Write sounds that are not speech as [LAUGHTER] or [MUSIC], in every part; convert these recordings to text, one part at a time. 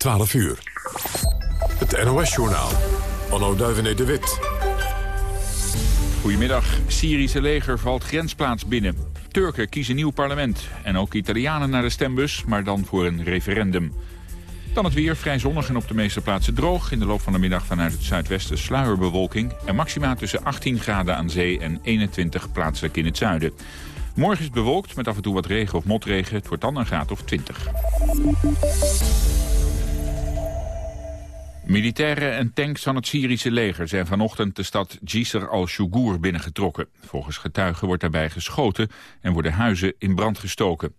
12 uur. Het NOS-journaal. Anno Duivenet de Wit. Goedemiddag. Syrische leger valt grensplaats binnen. Turken kiezen nieuw parlement. En ook Italianen naar de stembus, maar dan voor een referendum. Dan het weer, vrij zonnig en op de meeste plaatsen droog. In de loop van de middag vanuit het zuidwesten sluierbewolking. En maxima tussen 18 graden aan zee en 21 plaatselijk in het zuiden. Morgen is bewolkt met af en toe wat regen of motregen. Het wordt dan een graad of 20. Militairen en tanks van het Syrische leger zijn vanochtend de stad Jisr al-Shugur binnengetrokken. Volgens getuigen wordt daarbij geschoten en worden huizen in brand gestoken.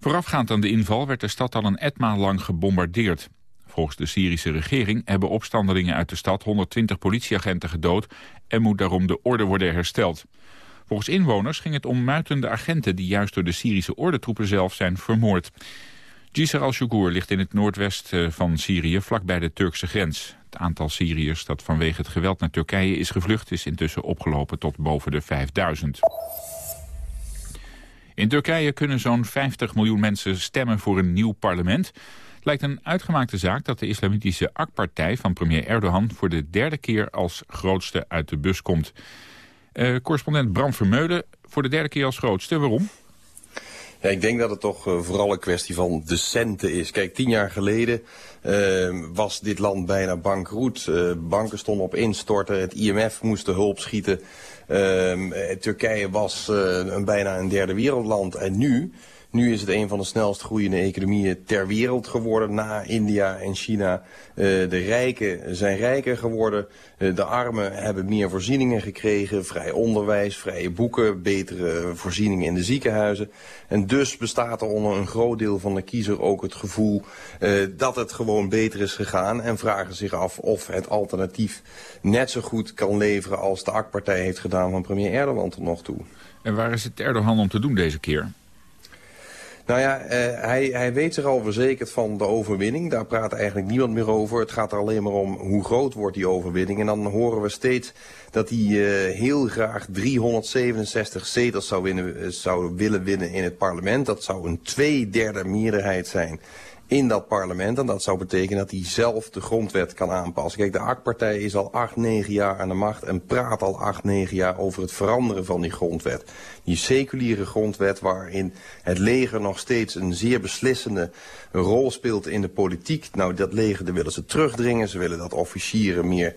Voorafgaand aan de inval werd de stad al een etmaal lang gebombardeerd. Volgens de Syrische regering hebben opstandelingen uit de stad 120 politieagenten gedood en moet daarom de orde worden hersteld. Volgens inwoners ging het om muitende agenten die juist door de Syrische ordentroepen zelf zijn vermoord. Jisr al-Shugur ligt in het noordwest eh, van Syrië, vlakbij de Turkse grens. Het aantal Syriërs dat vanwege het geweld naar Turkije is gevlucht... is intussen opgelopen tot boven de 5000. In Turkije kunnen zo'n 50 miljoen mensen stemmen voor een nieuw parlement. Het lijkt een uitgemaakte zaak dat de islamitische AK-partij van premier Erdogan... voor de derde keer als grootste uit de bus komt. Uh, correspondent Bram Vermeulen voor de derde keer als grootste. Waarom? Ja, ik denk dat het toch uh, vooral een kwestie van de centen is. Kijk, tien jaar geleden uh, was dit land bijna bankroet. Uh, banken stonden op instorten, het IMF moest de hulp schieten. Turkije was een, bijna een derde wereldland. En nu nu is het een van de snelst groeiende economieën ter wereld geworden na India en China. Uh, de rijken zijn rijker geworden. Uh, de armen hebben meer voorzieningen gekregen. Vrij onderwijs, vrije boeken, betere voorzieningen in de ziekenhuizen. En dus bestaat er onder een groot deel van de kiezer ook het gevoel uh, dat het gewoon beter is gegaan. En vragen zich af of het alternatief net zo goed kan leveren als de AK-partij heeft gedaan van premier Erdogan tot nog toe. En waar is het Erdogan om te doen deze keer? Nou ja, uh, hij, hij weet zich al verzekerd van de overwinning. Daar praat eigenlijk niemand meer over. Het gaat er alleen maar om hoe groot wordt die overwinning. En dan horen we steeds dat hij uh, heel graag 367 zetels zou, winnen, uh, zou willen winnen in het parlement. Dat zou een tweederde meerderheid zijn in dat parlement. En dat zou betekenen dat hij zelf de grondwet kan aanpassen. Kijk, de AK-partij is al acht, negen jaar aan de macht en praat al acht, negen jaar over het veranderen van die grondwet. Die seculiere grondwet waarin het leger nog steeds een zeer beslissende rol speelt in de politiek. Nou, dat leger dat willen ze terugdringen. Ze willen dat officieren meer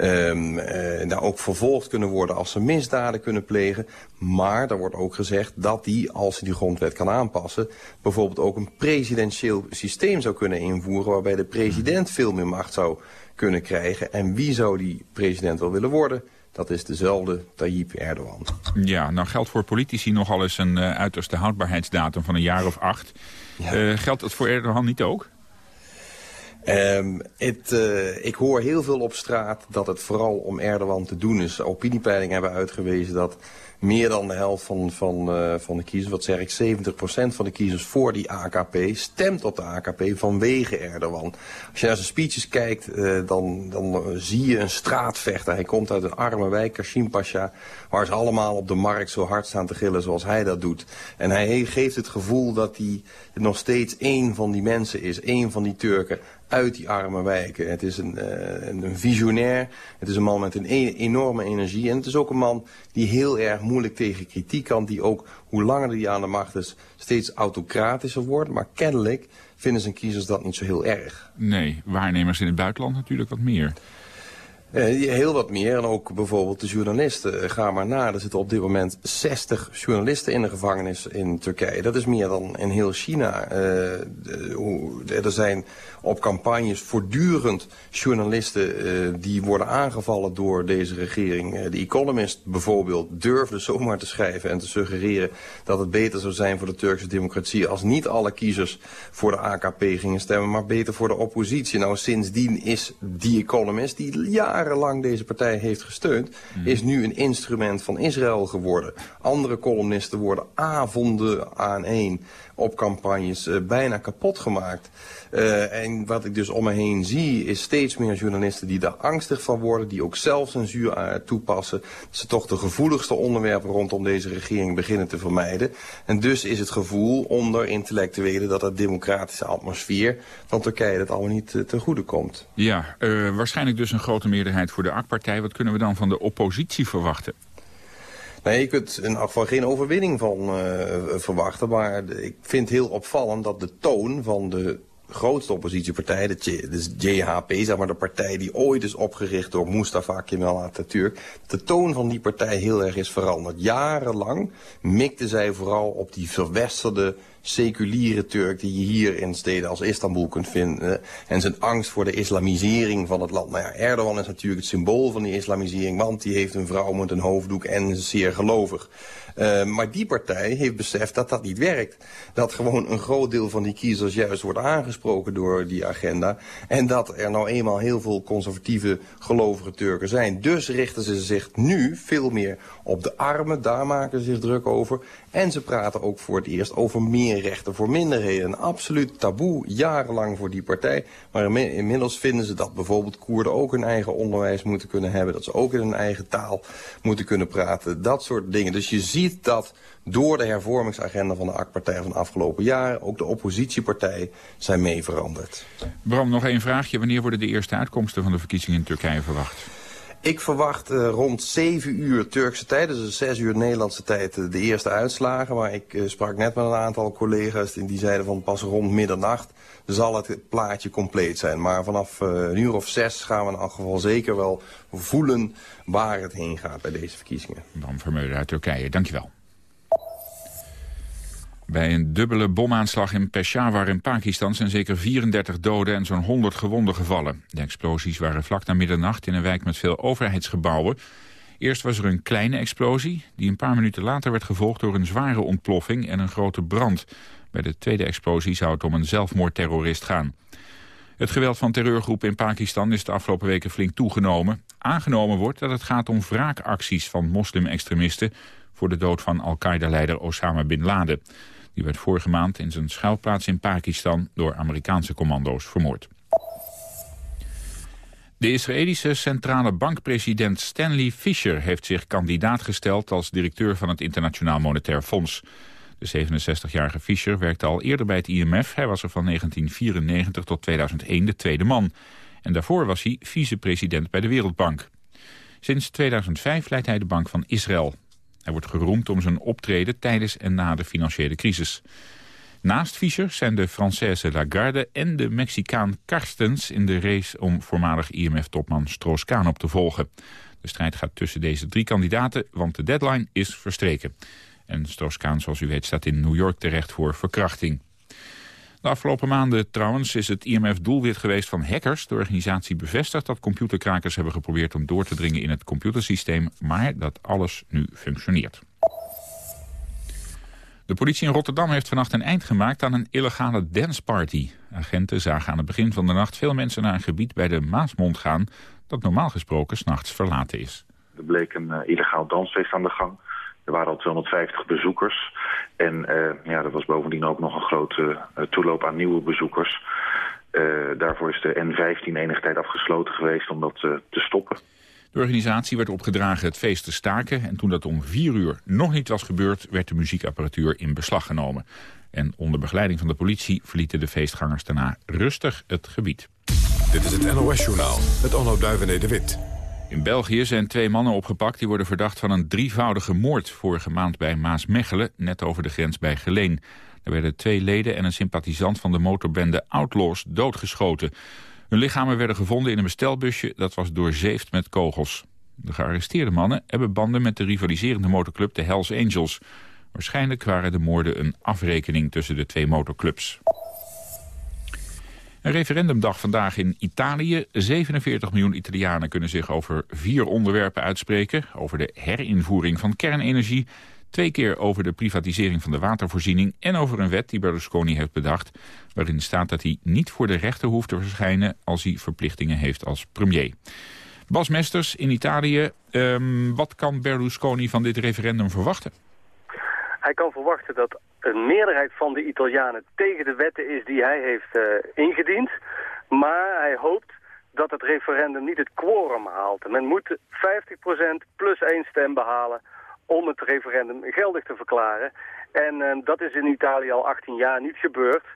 um, uh, daar ook vervolgd kunnen worden als ze misdaden kunnen plegen. Maar er wordt ook gezegd dat die, als ze die grondwet kan aanpassen... bijvoorbeeld ook een presidentieel systeem zou kunnen invoeren... waarbij de president veel meer macht zou kunnen krijgen. En wie zou die president wel willen worden? Dat is dezelfde Tayyip Erdogan. Ja, nou geldt voor politici nogal eens een uh, uiterste houdbaarheidsdatum van een jaar of acht. Ja. Uh, geldt dat voor Erdogan niet ook? Um, het, uh, ik hoor heel veel op straat dat het vooral om Erdogan te doen is. Opiniepeilingen hebben uitgewezen dat meer dan de helft van, van, uh, van de kiezers, wat zeg ik, 70% van de kiezers voor die AKP stemt op de AKP vanwege Erdogan. Als je naar zijn speeches kijkt, uh, dan, dan zie je een straatvechter. Hij komt uit een arme wijk, Kashim Pasha, waar ze allemaal op de markt zo hard staan te gillen zoals hij dat doet. En hij geeft het gevoel dat hij nog steeds één van die mensen is, één van die Turken uit die arme wijken. Het is een, uh, een visionair, het is een man met een e enorme energie. En het is ook een man die heel erg moeilijk tegen kritiek kan. Die ook, hoe langer hij aan de macht is, steeds autocratischer wordt. Maar kennelijk vinden zijn kiezers dat niet zo heel erg. Nee, waarnemers in het buitenland natuurlijk wat meer. Uh, heel wat meer. En ook bijvoorbeeld de journalisten. Uh, ga maar na. Er zitten op dit moment 60 journalisten in de gevangenis in Turkije. Dat is meer dan in heel China. Uh, er zijn op campagnes voortdurend journalisten die worden aangevallen door deze regering. The Economist bijvoorbeeld durfde zomaar te schrijven en te suggereren dat het beter zou zijn voor de Turkse democratie als niet alle kiezers voor de AKP gingen stemmen, maar beter voor de oppositie. Nou, sindsdien is The Economist, die jaren jarenlang deze partij heeft gesteund... Mm. is nu een instrument van Israël geworden. Andere columnisten worden avonden aan één op campagnes uh, bijna kapot gemaakt. Uh, en wat ik dus om me heen zie is steeds meer journalisten die daar angstig van worden. Die ook zelf censuur uh, toepassen. Dat ze toch de gevoeligste onderwerpen rondom deze regering beginnen te vermijden. En dus is het gevoel onder intellectuelen dat dat democratische atmosfeer van Turkije dat allemaal niet uh, ten goede komt. Ja, waarschijnlijk dus een grote meerderheid voor de AK-partij. Wat kunnen we dan van de oppositie verwachten? Nee, je kunt in afval geen overwinning van uh, verwachten. Maar ik vind heel opvallend dat de toon van de grootste oppositiepartij, de, JHP, zeg maar de partij die ooit is opgericht door Mustafa Kemal Atatürk, de toon van die partij heel erg is veranderd. Jarenlang mikten zij vooral op die verwesterde seculiere Turk die je hier in steden als Istanbul kunt vinden. En zijn angst voor de islamisering van het land. Nou ja, Erdogan is natuurlijk het symbool van die islamisering, want die heeft een vrouw met een hoofddoek en zeer gelovig. Uh, maar die partij heeft beseft dat dat niet werkt. Dat gewoon een groot deel van die kiezers juist wordt aangesproken door die agenda. En dat er nou eenmaal heel veel conservatieve gelovige Turken zijn. Dus richten ze zich nu veel meer op de armen. Daar maken ze zich druk over. En ze praten ook voor het eerst over meer rechten voor minderheden. Een absoluut taboe, jarenlang voor die partij. Maar inmiddels vinden ze dat bijvoorbeeld Koerden ook hun eigen onderwijs moeten kunnen hebben. Dat ze ook in hun eigen taal moeten kunnen praten. Dat soort dingen. Dus je ziet dat door de hervormingsagenda van de AK-partij van de afgelopen jaren... ook de oppositiepartijen zijn mee veranderd. Bram, nog één vraagje. Wanneer worden de eerste uitkomsten van de verkiezingen in Turkije verwacht? Ik verwacht uh, rond 7 uur Turkse tijd, dus 6 uur Nederlandse tijd, uh, de eerste uitslagen. Maar ik uh, sprak net met een aantal collega's en die zeiden van pas rond middernacht zal het plaatje compleet zijn. Maar vanaf een uur of zes gaan we in elk geval zeker wel voelen waar het heen gaat bij deze verkiezingen. Bram Vermeulen uit Turkije, dankjewel. Bij een dubbele bomaanslag in Peshawar in Pakistan zijn zeker 34 doden en zo'n 100 gewonden gevallen. De explosies waren vlak na middernacht in een wijk met veel overheidsgebouwen. Eerst was er een kleine explosie, die een paar minuten later werd gevolgd door een zware ontploffing en een grote brand. Bij de tweede explosie zou het om een zelfmoordterrorist gaan. Het geweld van terreurgroepen in Pakistan is de afgelopen weken flink toegenomen. Aangenomen wordt dat het gaat om wraakacties van moslim-extremisten voor de dood van Al-Qaeda-leider Osama Bin Laden. Die werd vorige maand in zijn schuilplaats in Pakistan door Amerikaanse commando's vermoord. De Israëlische centrale bankpresident Stanley Fischer heeft zich kandidaat gesteld als directeur van het Internationaal Monetair Fonds. De 67-jarige Fischer werkte al eerder bij het IMF. Hij was er van 1994 tot 2001 de tweede man. En daarvoor was hij vicepresident bij de Wereldbank. Sinds 2005 leidt hij de Bank van Israël. Hij wordt geroemd om zijn optreden tijdens en na de financiële crisis. Naast Fischer zijn de Française Lagarde en de Mexicaan Carstens... in de race om voormalig IMF-topman Stroos-Kaan op te volgen. De strijd gaat tussen deze drie kandidaten, want de deadline is verstreken. En Stroos-Kaan, zoals u weet, staat in New York terecht voor verkrachting. De afgelopen maanden trouwens is het IMF doelwit geweest van hackers. De organisatie bevestigt dat computerkrakers hebben geprobeerd om door te dringen in het computersysteem, maar dat alles nu functioneert. De politie in Rotterdam heeft vannacht een eind gemaakt aan een illegale danceparty. Agenten zagen aan het begin van de nacht veel mensen naar een gebied bij de Maasmond gaan... dat normaal gesproken s'nachts verlaten is. Er bleek een uh, illegaal dansfeest aan de gang. Er waren al 250 bezoekers. En uh, ja, er was bovendien ook nog een grote uh, toeloop aan nieuwe bezoekers. Uh, daarvoor is de N15 enige tijd afgesloten geweest om dat te stoppen. De organisatie werd opgedragen het feest te staken... en toen dat om vier uur nog niet was gebeurd... werd de muziekapparatuur in beslag genomen. En onder begeleiding van de politie verlieten de feestgangers daarna rustig het gebied. Dit is het NOS-journaal met Onno Duivené de Wit. In België zijn twee mannen opgepakt die worden verdacht van een drievoudige moord vorige maand bij Maasmechelen, net over de grens bij Geleen. Er werden twee leden en een sympathisant van de motorbende Outlaws doodgeschoten. Hun lichamen werden gevonden in een bestelbusje dat was doorzeefd met kogels. De gearresteerde mannen hebben banden met de rivaliserende motorclub de Hells Angels. Waarschijnlijk waren de moorden een afrekening tussen de twee motorclubs. Een referendumdag vandaag in Italië. 47 miljoen Italianen kunnen zich over vier onderwerpen uitspreken. Over de herinvoering van kernenergie. Twee keer over de privatisering van de watervoorziening. En over een wet die Berlusconi heeft bedacht. Waarin staat dat hij niet voor de rechter hoeft te verschijnen als hij verplichtingen heeft als premier. Bas Mesters in Italië. Um, wat kan Berlusconi van dit referendum verwachten? Hij kan verwachten dat een meerderheid van de Italianen tegen de wetten is die hij heeft uh, ingediend. Maar hij hoopt dat het referendum niet het quorum haalt. Men moet 50% plus één stem behalen om het referendum geldig te verklaren. En uh, dat is in Italië al 18 jaar niet gebeurd.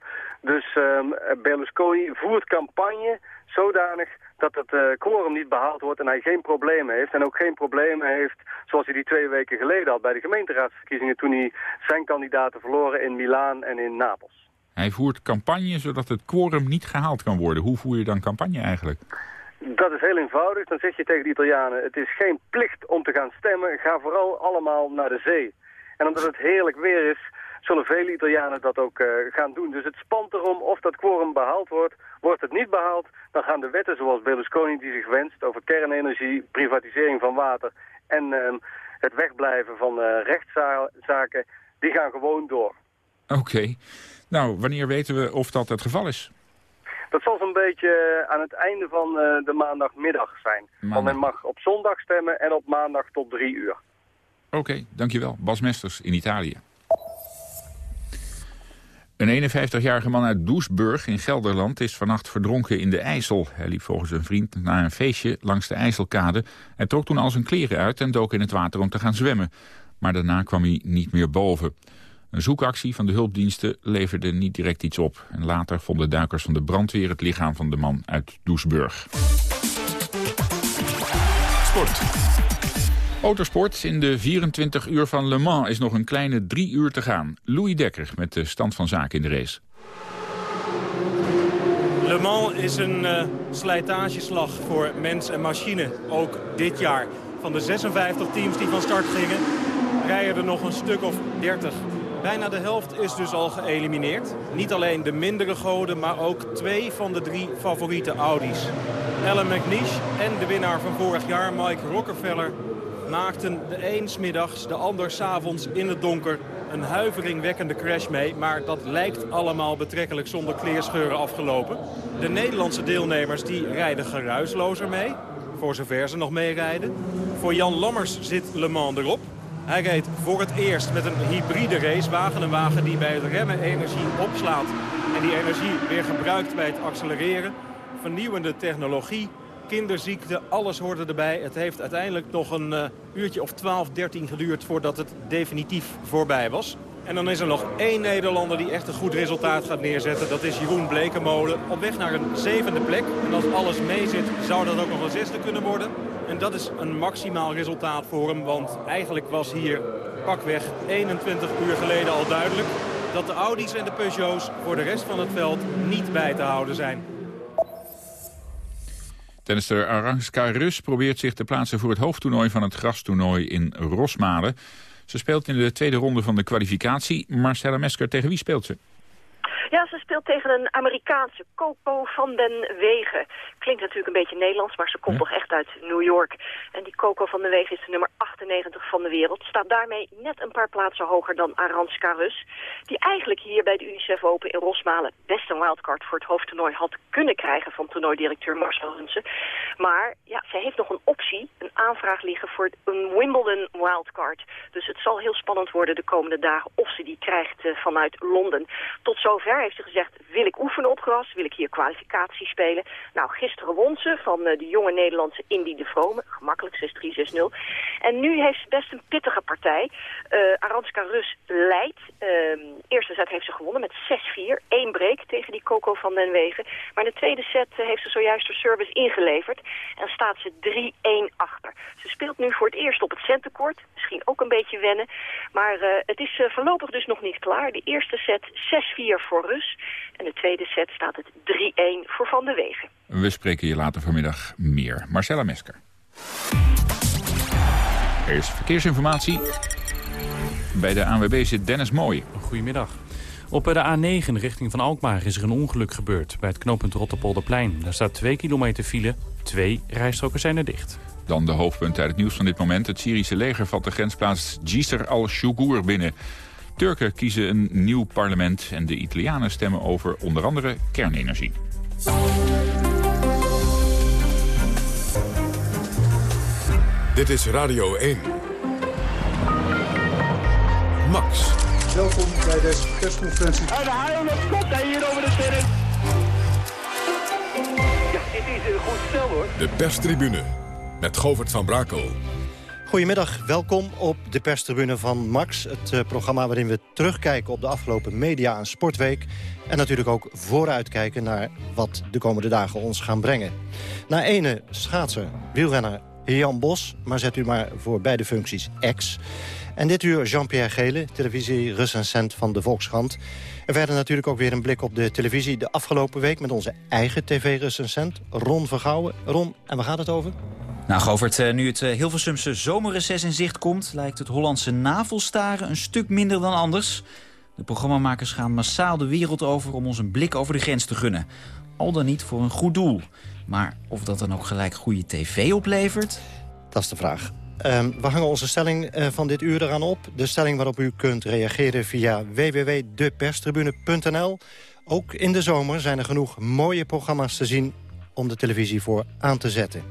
Dus uh, Berlusconi voert campagne zodanig dat het uh, quorum niet behaald wordt en hij geen problemen heeft. En ook geen problemen heeft zoals hij die twee weken geleden had bij de gemeenteraadsverkiezingen... toen hij zijn kandidaten verloren in Milaan en in Napels. Hij voert campagne zodat het quorum niet gehaald kan worden. Hoe voer je dan campagne eigenlijk? Dat is heel eenvoudig. Dan zeg je tegen de Italianen, het is geen plicht om te gaan stemmen. Ga vooral allemaal naar de zee. En omdat het heerlijk weer is, zullen vele Italianen dat ook uh, gaan doen. Dus het spant erom of dat quorum behaald wordt. Wordt het niet behaald, dan gaan de wetten zoals Berlusconi die zich wenst... over kernenergie, privatisering van water en uh, het wegblijven van uh, rechtszaken... die gaan gewoon door. Oké. Okay. Nou, wanneer weten we of dat het geval is? Dat zal zo'n beetje aan het einde van de maandagmiddag zijn. Maandag. Want men mag op zondag stemmen en op maandag tot drie uur. Oké, okay, dankjewel. Bas Mesters in Italië. Een 51-jarige man uit Doesburg in Gelderland is vannacht verdronken in de IJssel. Hij liep volgens een vriend naar een feestje langs de IJsselkade. Hij trok toen al zijn kleren uit en dook in het water om te gaan zwemmen. Maar daarna kwam hij niet meer boven. Een zoekactie van de hulpdiensten leverde niet direct iets op. En later vonden duikers van de brandweer het lichaam van de man uit Doesburg. Sport. Autosport. In de 24 uur van Le Mans is nog een kleine drie uur te gaan. Louis Dekker met de stand van zaken in de race. Le Mans is een uh, slijtageslag voor mens en machine. Ook dit jaar. Van de 56 teams die van start gingen, rijden er nog een stuk of 30. Bijna de helft is dus al geëlimineerd. Niet alleen de mindere goden, maar ook twee van de drie favoriete Audi's. Ellen McNish en de winnaar van vorig jaar, Mike Rockefeller... maakten de een smiddags, de ander s'avonds in het donker... een huiveringwekkende crash mee, maar dat lijkt allemaal betrekkelijk zonder kleerscheuren afgelopen. De Nederlandse deelnemers die rijden geruislozer mee, voor zover ze nog meerijden. Voor Jan Lammers zit Le Mans erop. Hij reed voor het eerst met een hybride racewagen. Een wagen die bij het remmen energie opslaat. En die energie weer gebruikt bij het accelereren. Vernieuwende technologie, kinderziekte, alles hoorde erbij. Het heeft uiteindelijk nog een uh, uurtje of 12, 13 geduurd voordat het definitief voorbij was. En dan is er nog één Nederlander die echt een goed resultaat gaat neerzetten. Dat is Jeroen Blekemolen op weg naar een zevende plek. En als alles meezit zou dat ook nog een zesde kunnen worden. En dat is een maximaal resultaat voor hem. Want eigenlijk was hier pakweg 21 uur geleden al duidelijk... dat de Audi's en de Peugeots voor de rest van het veld niet bij te houden zijn. Tennister Aranska Rus probeert zich te plaatsen voor het hoofdtoernooi van het grastoernooi in Rosmalen. Ze speelt in de tweede ronde van de kwalificatie. Marcella Mesker, tegen wie speelt ze? Ja, ze speelt tegen een Amerikaanse Coco van den Wegen. Klinkt natuurlijk een beetje Nederlands, maar ze komt toch echt uit New York. En die Coco van den Wegen is de nummer 98 van de wereld. Staat daarmee net een paar plaatsen hoger dan Aranska Rus. Die eigenlijk hier bij de UNICEF Open in Rosmalen best een wildcard voor het hoofdtoernooi had kunnen krijgen van toernooidirecteur Marcel Hunsen. Maar ja, zij heeft nog een optie, een aanvraag liggen voor een Wimbledon wildcard. Dus het zal heel spannend worden de komende dagen of ze die krijgt uh, vanuit Londen. Tot zover heeft ze gezegd, wil ik oefenen op gras, wil ik hier kwalificatie spelen. Nou, gisteren won ze van uh, de jonge Nederlandse Indy de Vrome, gemakkelijk 6-3, 6-0. En nu heeft ze best een pittige partij. Uh, Aranska Rus leidt. Uh, eerste set heeft ze gewonnen met 6-4, één break tegen die Coco van den Wegen. Maar de tweede set uh, heeft ze zojuist haar service ingeleverd en staat ze 3-1 achter. Ze speelt nu voor het eerst op het centercourt, misschien ook een beetje wennen. Maar het is voorlopig dus nog niet klaar. De eerste set 6-4 voor Rus. En de tweede set staat het 3-1 voor Van der Wegen. We spreken je later vanmiddag meer. Marcella Mesker. Er is verkeersinformatie. Bij de ANWB zit Dennis Mooi. Goedemiddag. Op de A9 richting van Alkmaar is er een ongeluk gebeurd bij het knooppunt Rotterpolderplein. Daar staat 2 kilometer file, twee rijstroken zijn er dicht. Dan de hoofdpunt uit het nieuws van dit moment. Het Syrische leger valt de grensplaats Jisr al-Shugur binnen. Turken kiezen een nieuw parlement en de Italianen stemmen over onder andere kernenergie. Dit is Radio 1. Max. Welkom bij deze persconferentie. En de haal hij hier over de sterren. Ja, dit is een goed stel hoor. De perstribune met Govert van Brakel. Goedemiddag, welkom op de perstribune van Max. Het uh, programma waarin we terugkijken op de afgelopen media- en sportweek. En natuurlijk ook vooruitkijken naar wat de komende dagen ons gaan brengen. Na ene schaatser, wielrenner Jan Bos, maar zet u maar voor beide functies ex. En dit uur Jean-Pierre Gele, televisie-recensent van de Volkskrant. En verder natuurlijk ook weer een blik op de televisie de afgelopen week... met onze eigen tv-recensent Ron Vergouwen. Ron, en waar gaat het over? Nou, Govert, eh, nu het eh, Hilversumse zomerreces in zicht komt... lijkt het Hollandse navelstaren een stuk minder dan anders. De programmamakers gaan massaal de wereld over om ons een blik over de grens te gunnen. Al dan niet voor een goed doel. Maar of dat dan ook gelijk goede tv oplevert? Dat is de vraag. Um, we hangen onze stelling uh, van dit uur eraan op. De stelling waarop u kunt reageren via www.deperstribune.nl. Ook in de zomer zijn er genoeg mooie programma's te zien om de televisie voor aan te zetten.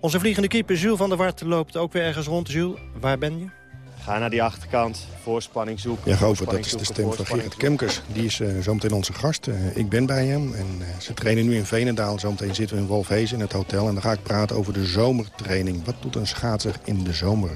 Onze vliegende keeper Jules van der Wart loopt ook weer ergens rond. Jules, waar ben je? Ga naar die achterkant, voorspanning zoeken. Ja, Gover, dat is de stem van Gerrit Kemkers. Die is uh, zometeen onze gast. Uh, ik ben bij hem en uh, ze trainen nu in Venendaal. Zometeen zitten we in Wolfhezen in het hotel. En dan ga ik praten over de zomertraining. Wat doet een schaatser in de zomer?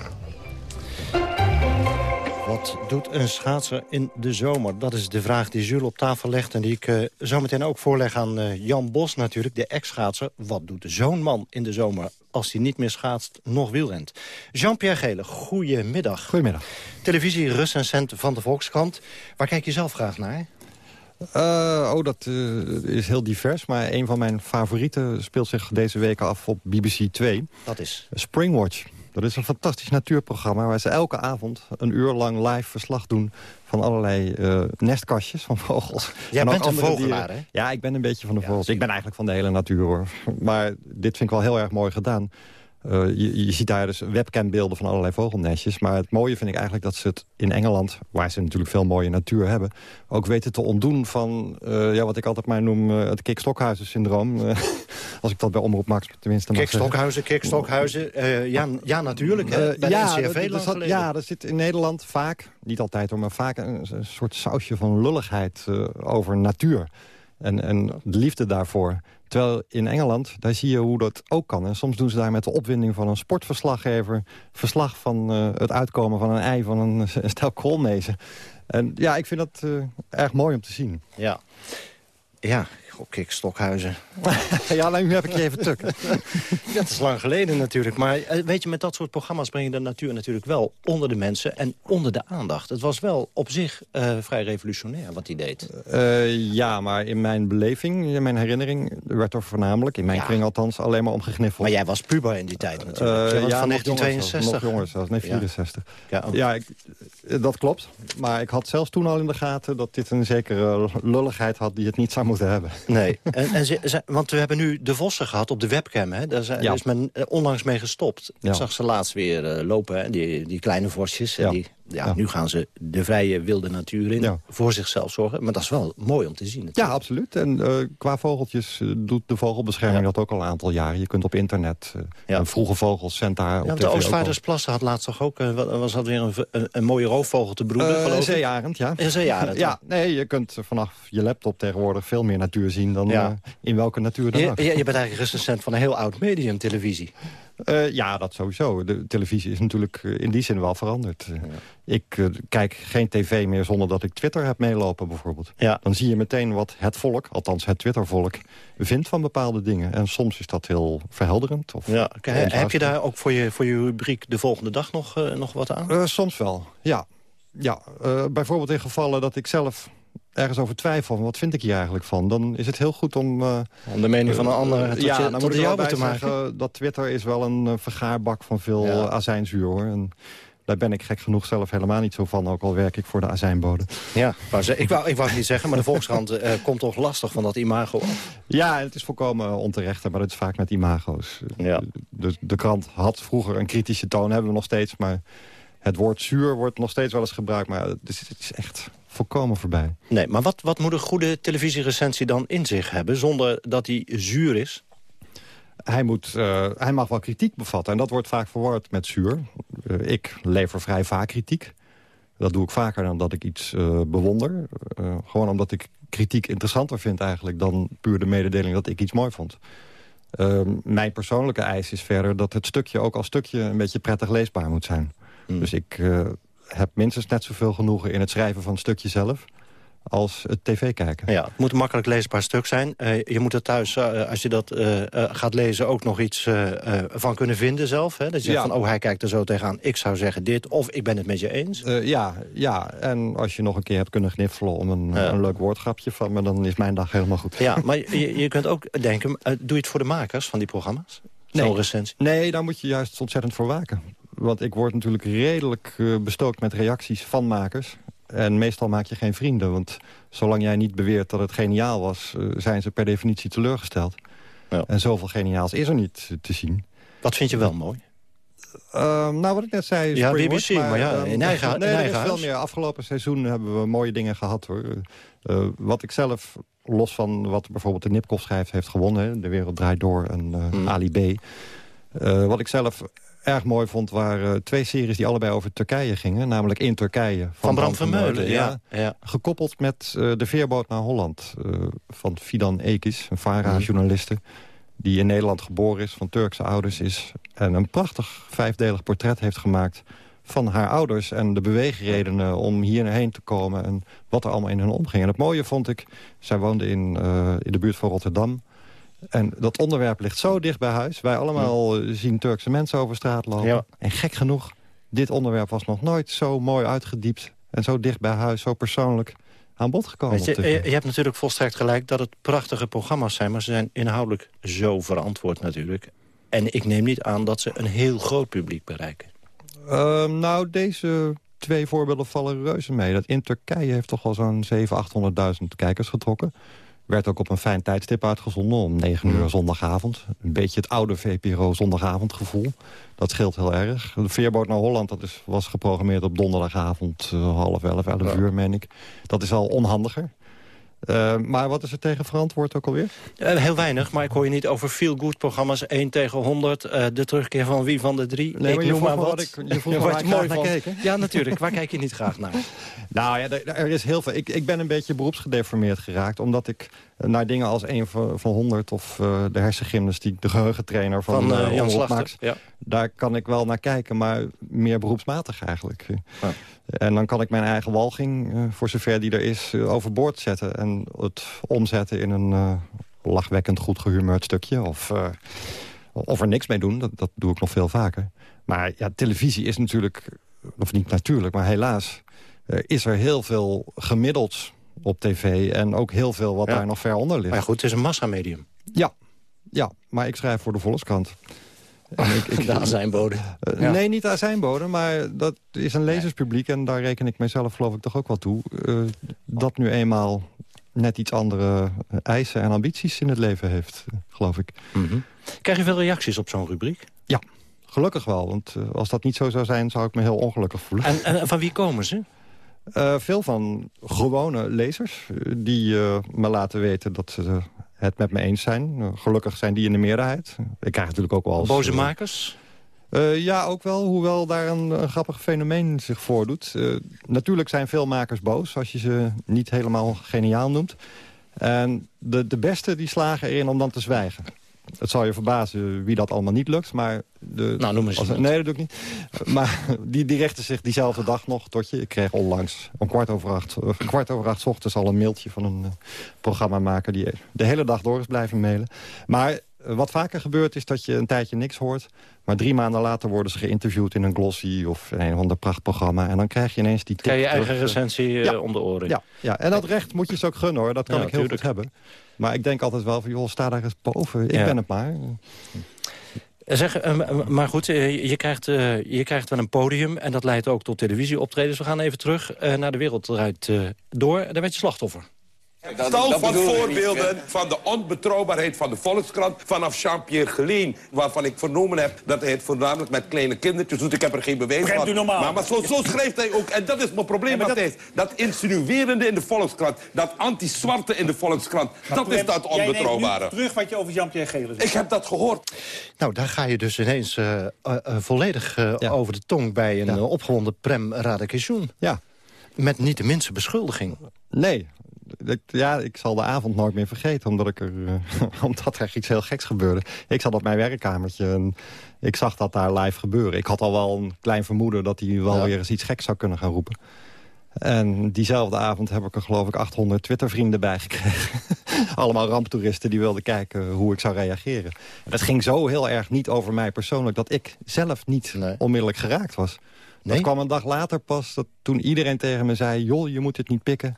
Wat doet een schaatser in de zomer? Dat is de vraag die Jules op tafel legt... en die ik uh, zo meteen ook voorleg aan uh, Jan Bos natuurlijk, de ex-schaatser. Wat doet zo'n man in de zomer als hij niet meer schaatst, nog wielrent? Jean-Pierre Gele, goedemiddag. Goedemiddag. Televisie-recensent van de Volkskrant. Waar kijk je zelf graag naar? Uh, oh, dat is heel divers. Maar een van mijn favorieten speelt zich deze week af op BBC 2. Dat is? Springwatch. Dat is een fantastisch natuurprogramma waar ze elke avond een uur lang live verslag doen van allerlei uh, nestkastjes van vogels. Jij bent een vogelaar, hè? Ja, ik ben een beetje van de vogels. Ik ben eigenlijk van de hele natuur, hoor. Maar dit vind ik wel heel erg mooi gedaan. Uh, je, je, ziet daar dus webcambeelden van allerlei vogelnestjes. Maar het mooie vind ik eigenlijk dat ze het in Engeland... waar ze natuurlijk veel mooie natuur hebben... ook weten te ontdoen van uh, ja, wat ik altijd maar noem uh, het Kik-Stokhuizen-syndroom. [LAUGHS] als ik dat bij Omroep Max tenminste mag Kik-Stokhuizen, Kik-Stokhuizen. ja, ja, natuurlijk. bij ja, de NCRV dat, dat, ja, er zit in Nederland vaak, niet altijd hoor... maar vaak een, een soort sausje van lulligheid over natuur. En, en de liefde daarvoor. Terwijl in Engeland, daar zie je hoe dat ook kan. En soms doen ze daar met de opwinding van een sportverslaggever... verslag van uh, het uitkomen van een ei van een, [LAUGHS] stel koolmezen. En ja, ik vind dat uh, erg mooi om te zien. Ja, ja Kik Stokhuizen. [LAUGHS] ja, nu heb ik je even tuk. [LAUGHS] dat is lang geleden natuurlijk. Maar weet je, met dat soort programma's breng je de natuur natuurlijk wel onder de mensen en onder de aandacht. Het was wel op zich uh, vrij revolutionair wat hij deed. Uh, ja, maar in mijn beleving, in mijn herinnering, werd er voornamelijk, in mijn ja. kring althans, alleen maar om gegniffeld. Maar jij was puber in die tijd natuurlijk. Uh, ja, van 1962. Nog jonger zelfs, nee, 64. Ja, ja ik, dat klopt. Maar ik had zelfs toen al in de gaten dat dit een zekere lulligheid had die het niet zou moeten hebben. Nee, en, en ze, want we hebben nu de Vossen gehad op de webcam. Hè? Daar, zijn, ja. is men onlangs mee gestopt. Ja. Ik zag ze laatst weer uh, lopen, hè? Die, die kleine vosjes. Ja. Die, ja, Nu gaan ze de vrije wilde natuur in, voor zichzelf zorgen. Maar dat is wel mooi om te zien. Natuurlijk. Ja, absoluut. En uh, qua vogeltjes uh, doet de vogelbescherming dat ook al een aantal jaren. Je kunt op internet uh, vroege vogels daar ja, op De Oostvaardersplassen had laatst toch ook... was dat weer een, een, een, mooie roofvogel te broeden, Een zeearend, ja. Een zeearend, ja. Nee, je kunt vanaf je laptop tegenwoordig veel meer natuur zien... dan in welke natuur dan ook. Je, je bent eigenlijk recensent van een heel oud medium, televisie. Uh, ja, dat sowieso. De televisie is natuurlijk in die zin wel veranderd. Ja. Ik uh, kijk geen tv meer zonder dat ik Twitter heb meelopen bijvoorbeeld. Ja. Dan zie je meteen wat het volk, althans het Twittervolk, vindt van bepaalde dingen. En soms is dat heel verhelderend. Of ja. Heb je daar ook voor je, voor je rubriek de volgende dag nog, uh, nog wat aan? soms wel, ja. ja bijvoorbeeld in gevallen dat ik zelf ergens over twijfel. Wat vind ik hier eigenlijk van? Dan is het heel goed om... Uh, om de mening van een ander tot ja, je, dan tot jou te maken. Zeggen, dat Twitter is wel een uh, vergaarbak van veel ja. azijnzuur. Hoor. En daar ben ik gek genoeg zelf helemaal niet zo van. Ook al werk ik voor de azijnbode. Ja, ik wou, ik wou het niet zeggen, maar de Volkskrant uh, [LAUGHS] komt toch lastig van dat imago af? Ja, het is volkomen onterecht, maar het is vaak met imago's. Ja. De, de krant had vroeger een kritische toon, hebben we nog steeds, maar... Het woord zuur wordt nog steeds wel eens gebruikt, maar het is, het is echt volkomen voorbij. Nee, maar wat, wat moet een goede televisierecensie dan in zich hebben... zonder dat hij zuur is? Hij, moet, uh, hij mag wel kritiek bevatten en dat wordt vaak verward met zuur. Uh, ik lever vrij vaak kritiek. Dat doe ik vaker dan dat ik iets uh, bewonder. Gewoon omdat ik kritiek interessanter vind eigenlijk... dan puur de mededeling dat ik iets mooi vond. Mijn persoonlijke eis is verder dat het stukje ook als stukje... een beetje prettig leesbaar moet zijn. Mm. Dus ik heb minstens net zoveel genoegen in het schrijven van het stukje zelf als het tv kijken. Ja, het moet een makkelijk leesbaar stuk zijn. Uh, je moet er thuis, uh, als je dat uh, gaat lezen, ook nog iets van kunnen vinden zelf. Hè? Dat je zegt van, oh, hij kijkt er zo tegenaan. Ik zou zeggen dit, of ik ben het met je eens. ja, ja, en als je nog een keer hebt kunnen gniffelen... om een, een leuk woordgrapje van me, dan is mijn dag helemaal goed. Ja, maar [LAUGHS] je, je kunt ook denken, doe je het voor de makers van die programma's? Nee. recensie? Nee, daar moet je juist ontzettend voor waken. Want ik word natuurlijk redelijk bestookt met reacties van makers. En meestal maak je geen vrienden. Want zolang jij niet beweert dat het geniaal was... Eh, zijn ze per definitie teleurgesteld. Ja. En zoveel geniaals is er niet te zien. Wat vind je wel mooi? Uh, nou, wat ik net zei... Ja, BBC, maar, maar ja, uh, in eigen, nee, in eigen is veel meer. Afgelopen seizoen hebben we mooie dingen gehad, hoor. Uh, wat ik zelf, los van wat bijvoorbeeld de Nipkoff schrijft, heeft gewonnen... De Wereld Draait Door en hmm. Ali B... wat ik zelf erg mooi vond... waren twee series die allebei over Turkije gingen. Namelijk In Turkije. Van, van Bram Vermeulen, ja. ja. Gekoppeld met uh, de veerboot naar Holland. Uh, van Fidan Ekis, een VARA-journaliste. Die in Nederland geboren is, van Turkse ouders is. En een prachtig vijfdelig portret heeft gemaakt van haar ouders... en de beweegredenen om hierheen te komen... en wat er allemaal in hun omging. En het mooie vond ik, zij woonde in, uh, in de buurt van Rotterdam... En dat onderwerp ligt zo dicht bij huis. Wij allemaal eh, zien Turkse mensen over straat lopen. En gek genoeg, dit onderwerp was nog nooit zo mooi uitgediept... en zo dicht bij huis, zo persoonlijk aan bod gekomen. Je, je, hebt natuurlijk volstrekt gelijk dat het prachtige programma's zijn... maar ze zijn inhoudelijk zo verantwoord natuurlijk. En ik neem niet aan dat ze een heel groot publiek bereiken. Uh, nou, deze twee voorbeelden vallen reuze mee. Dat in Turkije heeft toch al zo'n 700.000, 800.000 kijkers getrokken. Werd ook op een fijn tijdstip uitgezonden, om 9 uur zondagavond. Een beetje het oude VPRO zondagavondgevoel. Dat scheelt heel erg. De veerboot naar Holland dat is, was geprogrammeerd op donderdagavond... Uh, half elf, elf uur, meen ik. Dat is al onhandiger. Uh, maar wat is er tegen verantwoord ook alweer? Uh, heel weinig, maar ik hoor je niet over feel-good programma's 1 tegen 100. Uh, de terugkeer van wie van de drie. Nee, maar je noem maar wat. wat ik, je [LAUGHS] wat je mooi naar kijken. Ja, natuurlijk. Waar kijk je niet graag naar? [LAUGHS] Nou ja, er is heel veel. Ik, ik ben een beetje beroepsgedeformeerd geraakt. Omdat ik naar dingen als 1 van, van 100 of uh, de hersengymnastiek, de geheugentrainer van, van uh, Jan Max, ja. Daar kan ik wel naar kijken, maar meer beroepsmatig eigenlijk. Ja. En dan kan ik mijn eigen walging, uh, voor zover die er is, overboord zetten. En het omzetten in een lachwekkend goed gehumeurd stukje. Of, of er niks mee doen, dat, dat doe ik nog veel vaker. Maar ja, televisie is natuurlijk, of niet natuurlijk, maar helaas... is er heel veel gemiddeld op tv. En ook heel veel wat daar nog ver onder ligt. Maar goed, het is een massamedium. Ja, ja, maar ik schrijf voor de Volkskrant. En ik, ik, [LAUGHS] de azijnbode. Uh, Nee, niet de azijnbode, maar dat is een lezerspubliek... en daar reken ik mezelf geloof ik toch ook wel toe... Uh, dat nu eenmaal net iets andere eisen en ambities in het leven heeft, geloof ik. Mm -hmm. Krijg je veel reacties op zo'n rubriek? Ja, gelukkig wel. Want uh, als dat niet zo zou zijn, zou ik me heel ongelukkig voelen. En, en van wie komen ze? Uh, veel van gewone lezers eh, die uh, me laten weten dat ze het met me eens zijn. gelukkig zijn die in de meerderheid. Ik krijg natuurlijk ook wel. Boze makers? ja, ook wel, hoewel daar een, een grappig fenomeen zich voordoet. natuurlijk zijn veel makers boos als je ze niet helemaal geniaal noemt. En de, de beste die slagen erin om dan te zwijgen. Het zal je verbazen wie dat allemaal niet lukt. Maar de, nou, noem eens. Als, nee, dat doe ik niet. [LAUGHS] Maar die, die richten zich diezelfde dag nog tot je. Ik kreeg onlangs om kwart over acht, eh, kwart over acht ochtends al een mailtje van een uh, programmamaker... die de hele dag door is blijven mailen. Maar eh, wat vaker gebeurt is dat je een tijdje niks hoort... maar drie maanden later worden ze geïnterviewd in een glossy... of in een ander prachtprogramma. En dan krijg je ineens die tip Krijg je eigen recensie ja. om de oren. Ja, ja, en dat recht moet je ze ook gunnen, hoor. Dat kan ik heel goed hebben. Maar ik denk altijd wel van, joh, sta daar eens boven. Ik ben het maar. Zeg, eh, maar goed, eh, je krijgt, eh, je krijgt wel een podium... en dat leidt ook tot televisieoptredens. We gaan even terug naar de wereld eruit door. Daar werd je slachtoffer. Tal van voorbeelden van de onbetrouwbaarheid van de Volkskrant... vanaf Jean-Pierre Geleen, waarvan ik vernomen heb... dat hij het voornamelijk met kleine kindertjes doet. Ik heb er geen bewijs van. u normaal. Maar, maar zo, zo, schrijft hij ook. En dat is mijn probleem, ja, Matthijs. Dat... dat insinuerende in de Volkskrant, dat anti-zwarte in de Volkskrant... dat is dat onbetrouwbare. terug wat je over Jean-Pierre Geleen zegt. Ik heb dat gehoord. Nou, daar ga je dus ineens uh, uh, volledig uh, ja. over de tong... bij een ja. opgewonden Prem Radakation. Ja. met niet de minste beschuldiging. Nee. Ja, ik zal de avond nooit meer vergeten, omdat, ik er, uh, [LAUGHS] omdat er iets heel geks gebeurde. Ik zat op mijn werkkamertje en ik zag dat daar live gebeuren. Ik had al wel een klein vermoeden dat hij wel weer eens iets geks zou kunnen gaan roepen. En diezelfde avond heb ik er geloof ik 800 Twitter-vrienden bij gekregen. [LAUGHS] Allemaal ramptoeristen die wilden kijken hoe ik zou reageren. En het ging zo heel erg niet over mij persoonlijk... dat ik zelf niet onmiddellijk geraakt was. Nee? Dat kwam een dag later pas, dat toen iedereen tegen me zei... joh, je moet dit niet pikken.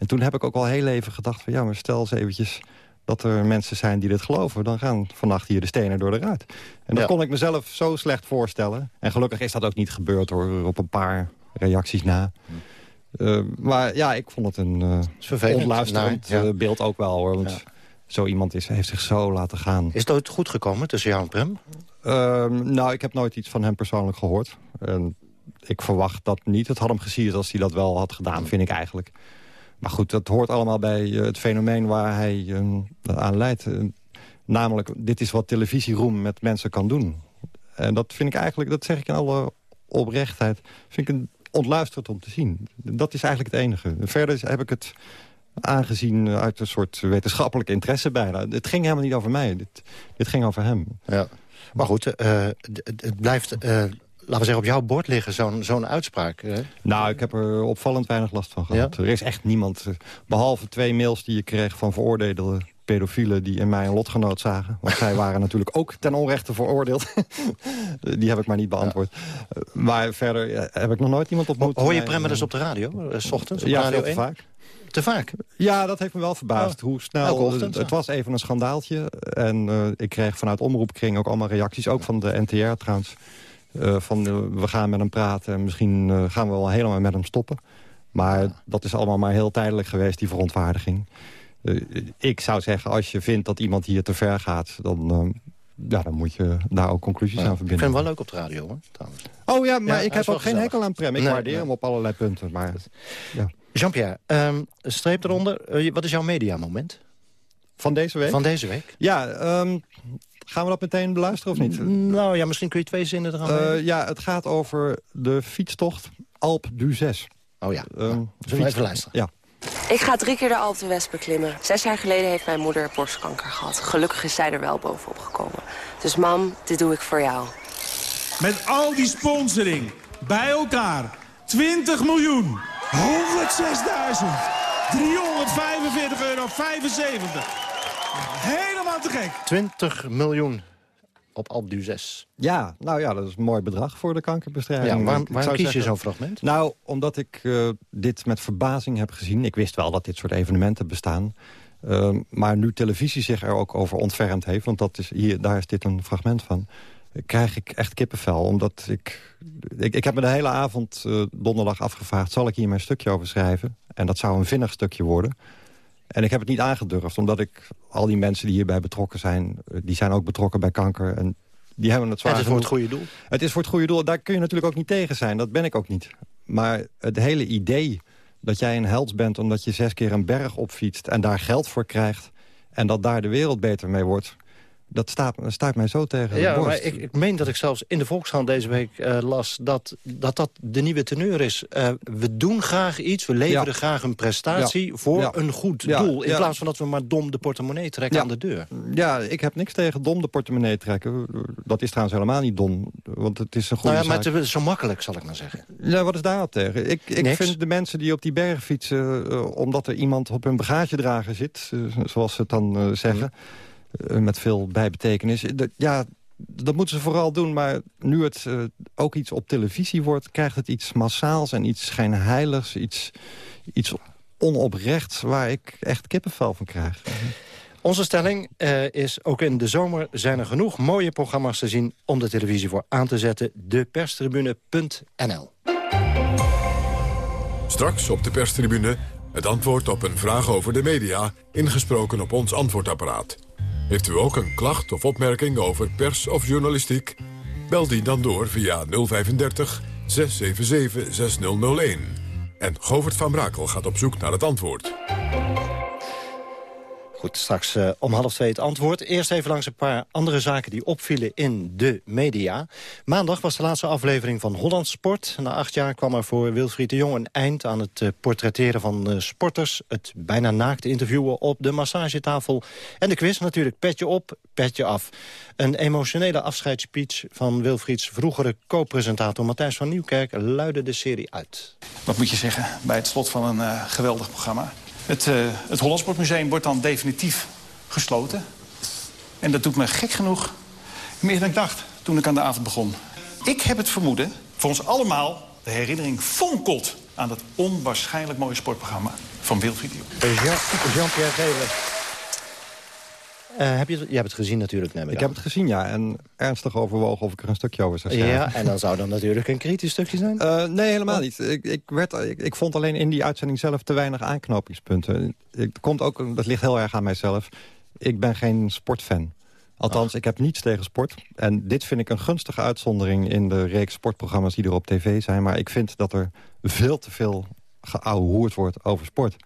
En toen heb ik ook al heel even gedacht van... ja, maar stel eens eventjes dat er mensen zijn die dit geloven... dan gaan vannacht hier de stenen door de ruit. En dat kon ik mezelf zo slecht voorstellen. En gelukkig is dat ook niet gebeurd hoor, op een paar reacties na... Hm. Uh, maar ja, ik vond het een uh, ontluisterend nou, ja. beeld ook wel. Hoor, want zo iemand is, heeft zich zo laten gaan. Is het ooit goed gekomen tussen jou en Prem? Uh, nou, ik heb nooit iets van hem persoonlijk gehoord. En ik verwacht dat niet. Het had hem gezien als hij dat wel had gedaan, vind ik eigenlijk. Maar goed, dat hoort allemaal bij het fenomeen waar hij aan leidt. namelijk, dit is wat televisieroem met mensen kan doen. En dat vind ik eigenlijk, dat zeg ik in alle oprechtheid... vind ik een om te zien. Dat is eigenlijk het enige. Verder heb ik het aangezien uit een soort wetenschappelijk interesse bijna. Het ging helemaal niet over mij. Dit, ging over hem. Ja. Maar goed, uh, het blijft... laten we zeggen, op jouw bord liggen, zo'n zo'n uitspraak. Hè? Nou, ik heb er opvallend weinig last van gehad. Er is echt niemand, eh, behalve twee mails die je kreeg van veroordeelde pedofielen die in mij een lotgenoot zagen. Want zij [LAUGHS] waren natuurlijk ook ten onrechte veroordeeld. [LAUGHS] die heb ik maar niet beantwoord. Maar verder heb ik nog nooit iemand ontmoet. Hoor je Prem eens op de radio, s ochtends? Op ja, radio te vaak. Te vaak? Ja, dat heeft me wel verbaasd. Oh. Hoe snel... Het, het was even een schandaaltje. En uh, ik kreeg vanuit Omroepkring ook allemaal reacties. Ook van de NTR trouwens. Uh, van we gaan met hem praten en misschien gaan we wel helemaal met hem stoppen. Maar dat is allemaal maar heel tijdelijk geweest, die verontwaardiging. Ik zou zeggen, als je vindt dat iemand hier te ver gaat... dan, ja, dan moet je daar ook conclusies aan verbinden. Ik vind hem wel leuk op de radio, hoor. Trouwens. Oh ja, maar ik heb ook geen hekel aan Prem. Ik nee, waardeer hem op allerlei punten. Maar, ja. Jean-Pierre, um, streep eronder. Uh, wat is jouw mediamoment? Van deze week? Van deze week. Ja, um, gaan we dat meteen beluisteren of niet? Nou ja, misschien kun je twee zinnen eraan Ja, het gaat over de fietstocht Alp du 6. Oh ja, nou, zullen we even luisteren? Ja. Ik ga drie keer de Alpe d'Huez beklimmen. Zes jaar geleden heeft mijn moeder borstkanker gehad. Gelukkig is zij er wel bovenop gekomen. Dus mam, dit doe ik voor jou. Met al die sponsoring bij elkaar 20 miljoen 106.345 euro 75. Helemaal te gek. 20 miljoen op Alpe 6. Ja, nou ja, dat is een mooi bedrag voor de kankerbestrijding. Ja, waarom, waarom kies je zo'n fragment? Nou, omdat ik uh, dit met verbazing heb gezien. Ik wist wel dat dit soort evenementen bestaan. Uh, maar nu televisie zich er ook over ontfermd heeft... want dat is hier, daar is dit een fragment van... krijg ik echt kippenvel. Omdat ik... Ik, ik heb me de hele avond uh, donderdag afgevraagd... zal ik hier mijn stukje over schrijven? En dat zou een vinnig stukje worden... En ik heb het niet aangedurfd, omdat ik al die mensen die hierbij betrokken zijn... die zijn ook betrokken bij kanker en die hebben het zwaar Het is voor het goede doel. Het is voor het goede doel. Daar kun je natuurlijk ook niet tegen zijn. Dat ben ik ook niet. Maar het hele idee dat jij een held bent omdat je zes keer een berg opfietst... en daar geld voor krijgt en dat daar de wereld beter mee wordt dat staat, staat mij zo tegen ja, de maar ik, ik, meen dat ik zelfs in de Volkskrant deze week uh, las... Dat, dat dat de nieuwe teneur is. Uh, we doen graag iets, we leveren ja. graag een prestatie... Ja. voor een goed doel. In plaats van dat we maar dom de portemonnee trekken aan de deur. Ja, ik heb niks tegen dom de portemonnee trekken. Dat is trouwens helemaal niet dom. Want het is een goede nou ja, Maar het is zo makkelijk, zal ik maar zeggen. Ja, wat is daarop tegen? Ik, ik vind de mensen die op die berg fietsen... Uh, omdat er iemand op hun bagagedrager zit... zoals ze het dan zeggen... Eh, met veel bijbetekenis. Ja, dat moeten ze vooral doen, maar nu het uh, ook iets op televisie wordt... krijgt het iets massaals en iets schijnheiligs, iets, iets onoprechts... waar ik echt kippenvel van krijg. Onze stelling uh, is, ook in de zomer zijn er genoeg mooie programma's te zien... om de televisie voor aan te zetten. Deperstribune.nl Straks op de perstribune het antwoord op een vraag over de media... ingesproken op ons antwoordapparaat. Heeft u ook een klacht of opmerking over pers of journalistiek? Bel die dan door via 035 677 6001. En Govert van Brakel gaat op zoek naar het antwoord. Goed, straks uh, om half twee het antwoord. Eerst even langs een paar andere zaken die opvielen in de media. Maandag was de laatste aflevering van Holland Sport. Na acht jaar kwam er voor Wilfried de Jong een eind aan het uh, portretteren van uh, sporters. Het bijna naakte interviewen op de massagetafel. En de quiz natuurlijk petje op, petje af. Een emotionele afscheidsspeech van Wilfrieds vroegere co-presentator Matthijs van Nieuwkerk luidde de serie uit. Wat moet je zeggen bij het slot van een geweldig programma? Het, uh, het Hollandsportmuseum wordt dan definitief gesloten. En dat doet me gek genoeg meer dan ik dacht toen ik aan de avond begon. Ik heb het vermoeden, voor ons allemaal, de herinnering fonkelt... aan dat onwaarschijnlijk mooie sportprogramma van Wilfried Jean-Pierre Jean heb je, je hebt het gezien natuurlijk, neem ik Ik heb het gezien, ja. En ernstig overwogen of ik er een stukje over zou schrijven. Ja, en dan zou dan natuurlijk een kritisch stukje zijn? Uh, nee, helemaal oh. niet. Ik, ik, werd, ik, ik, vond alleen in die uitzending zelf te weinig aanknopingspunten. Het komt ook, dat ligt heel erg aan mijzelf. Ik ben geen sportfan. Althans, ik heb niets tegen sport. En dit vind ik een gunstige uitzondering in de reeks sportprogramma's die er op tv zijn. Maar ik vind dat er veel te veel geouwehoerd wordt over sport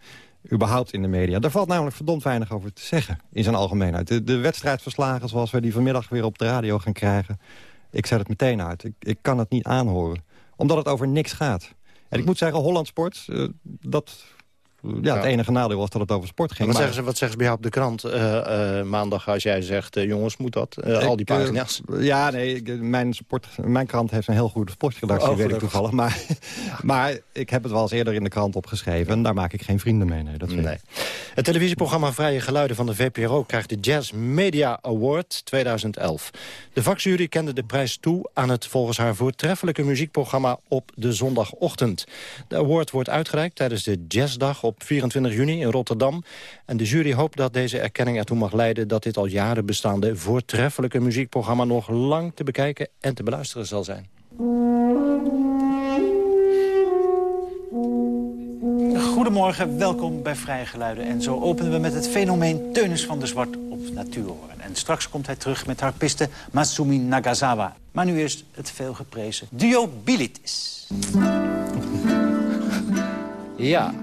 überhaupt in de media. Daar valt namelijk verdomd weinig over te zeggen in zijn algemeenheid. De, de wedstrijdverslagen zoals we die vanmiddag weer op de radio gaan krijgen... ik zet het meteen uit. Ik, ik kan het niet aanhoren. Omdat het over niks gaat. En ik moet zeggen, Holland Sport, uh, dat ja, het enige nadeel was dat het over sport ging. Wat, zeggen, ze, wat zeggen ze bij jou op de krant uh, uh, maandag als jij zegt... Uh, jongens, moet dat? al die pagina's. ja, nee, mijn, sport, mijn krant heeft een heel goede sportredactie, oh, weet ik toevallig. Maar, [LAUGHS] maar ik heb het wel eens eerder in de krant opgeschreven... en daar maak ik geen vrienden mee. Nee, dat nee. Het televisieprogramma Vrije Geluiden van de VPRO... krijgt de Jazz Media Award 2011. De vakjury kende de prijs toe aan het volgens haar voortreffelijke muziekprogramma... op de zondagochtend. De award wordt uitgereikt tijdens de Jazzdag op 24 juni in Rotterdam. En de jury hoopt dat deze erkenning ertoe mag leiden... dat dit al jaren bestaande voortreffelijke muziekprogramma... nog lang te bekijken en te beluisteren zal zijn. Goedemorgen, welkom bij Vrije Geluiden. En zo openen we met het fenomeen Teunis van de Zwart op Natuurhoorn. En straks komt hij terug met harpiste Matsumi Nagasawa. Maar nu eerst het veelgeprezen duo Bilitis. Ja,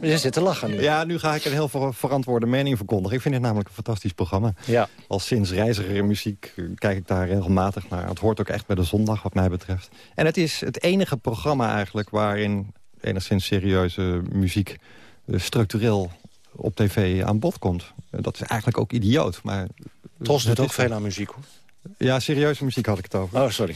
je zit te lachen nu. Ja, nu ga ik een heel verantwoorde mening verkondigen. Ik vind het namelijk een fantastisch programma. Ja. Al sinds reiziger in muziek eh, kijk ik daar regelmatig naar. Het hoort ook echt bij de zondag wat mij betreft. En het is het enige programma eigenlijk waarin enigszins serieuze muziek eh, structureel op tv aan bod komt. Dat is eigenlijk ook idioot. Maar Tros doet ook veel aan muziek, hoor. Ja, serieuze muziek had ik het over. Oh, sorry.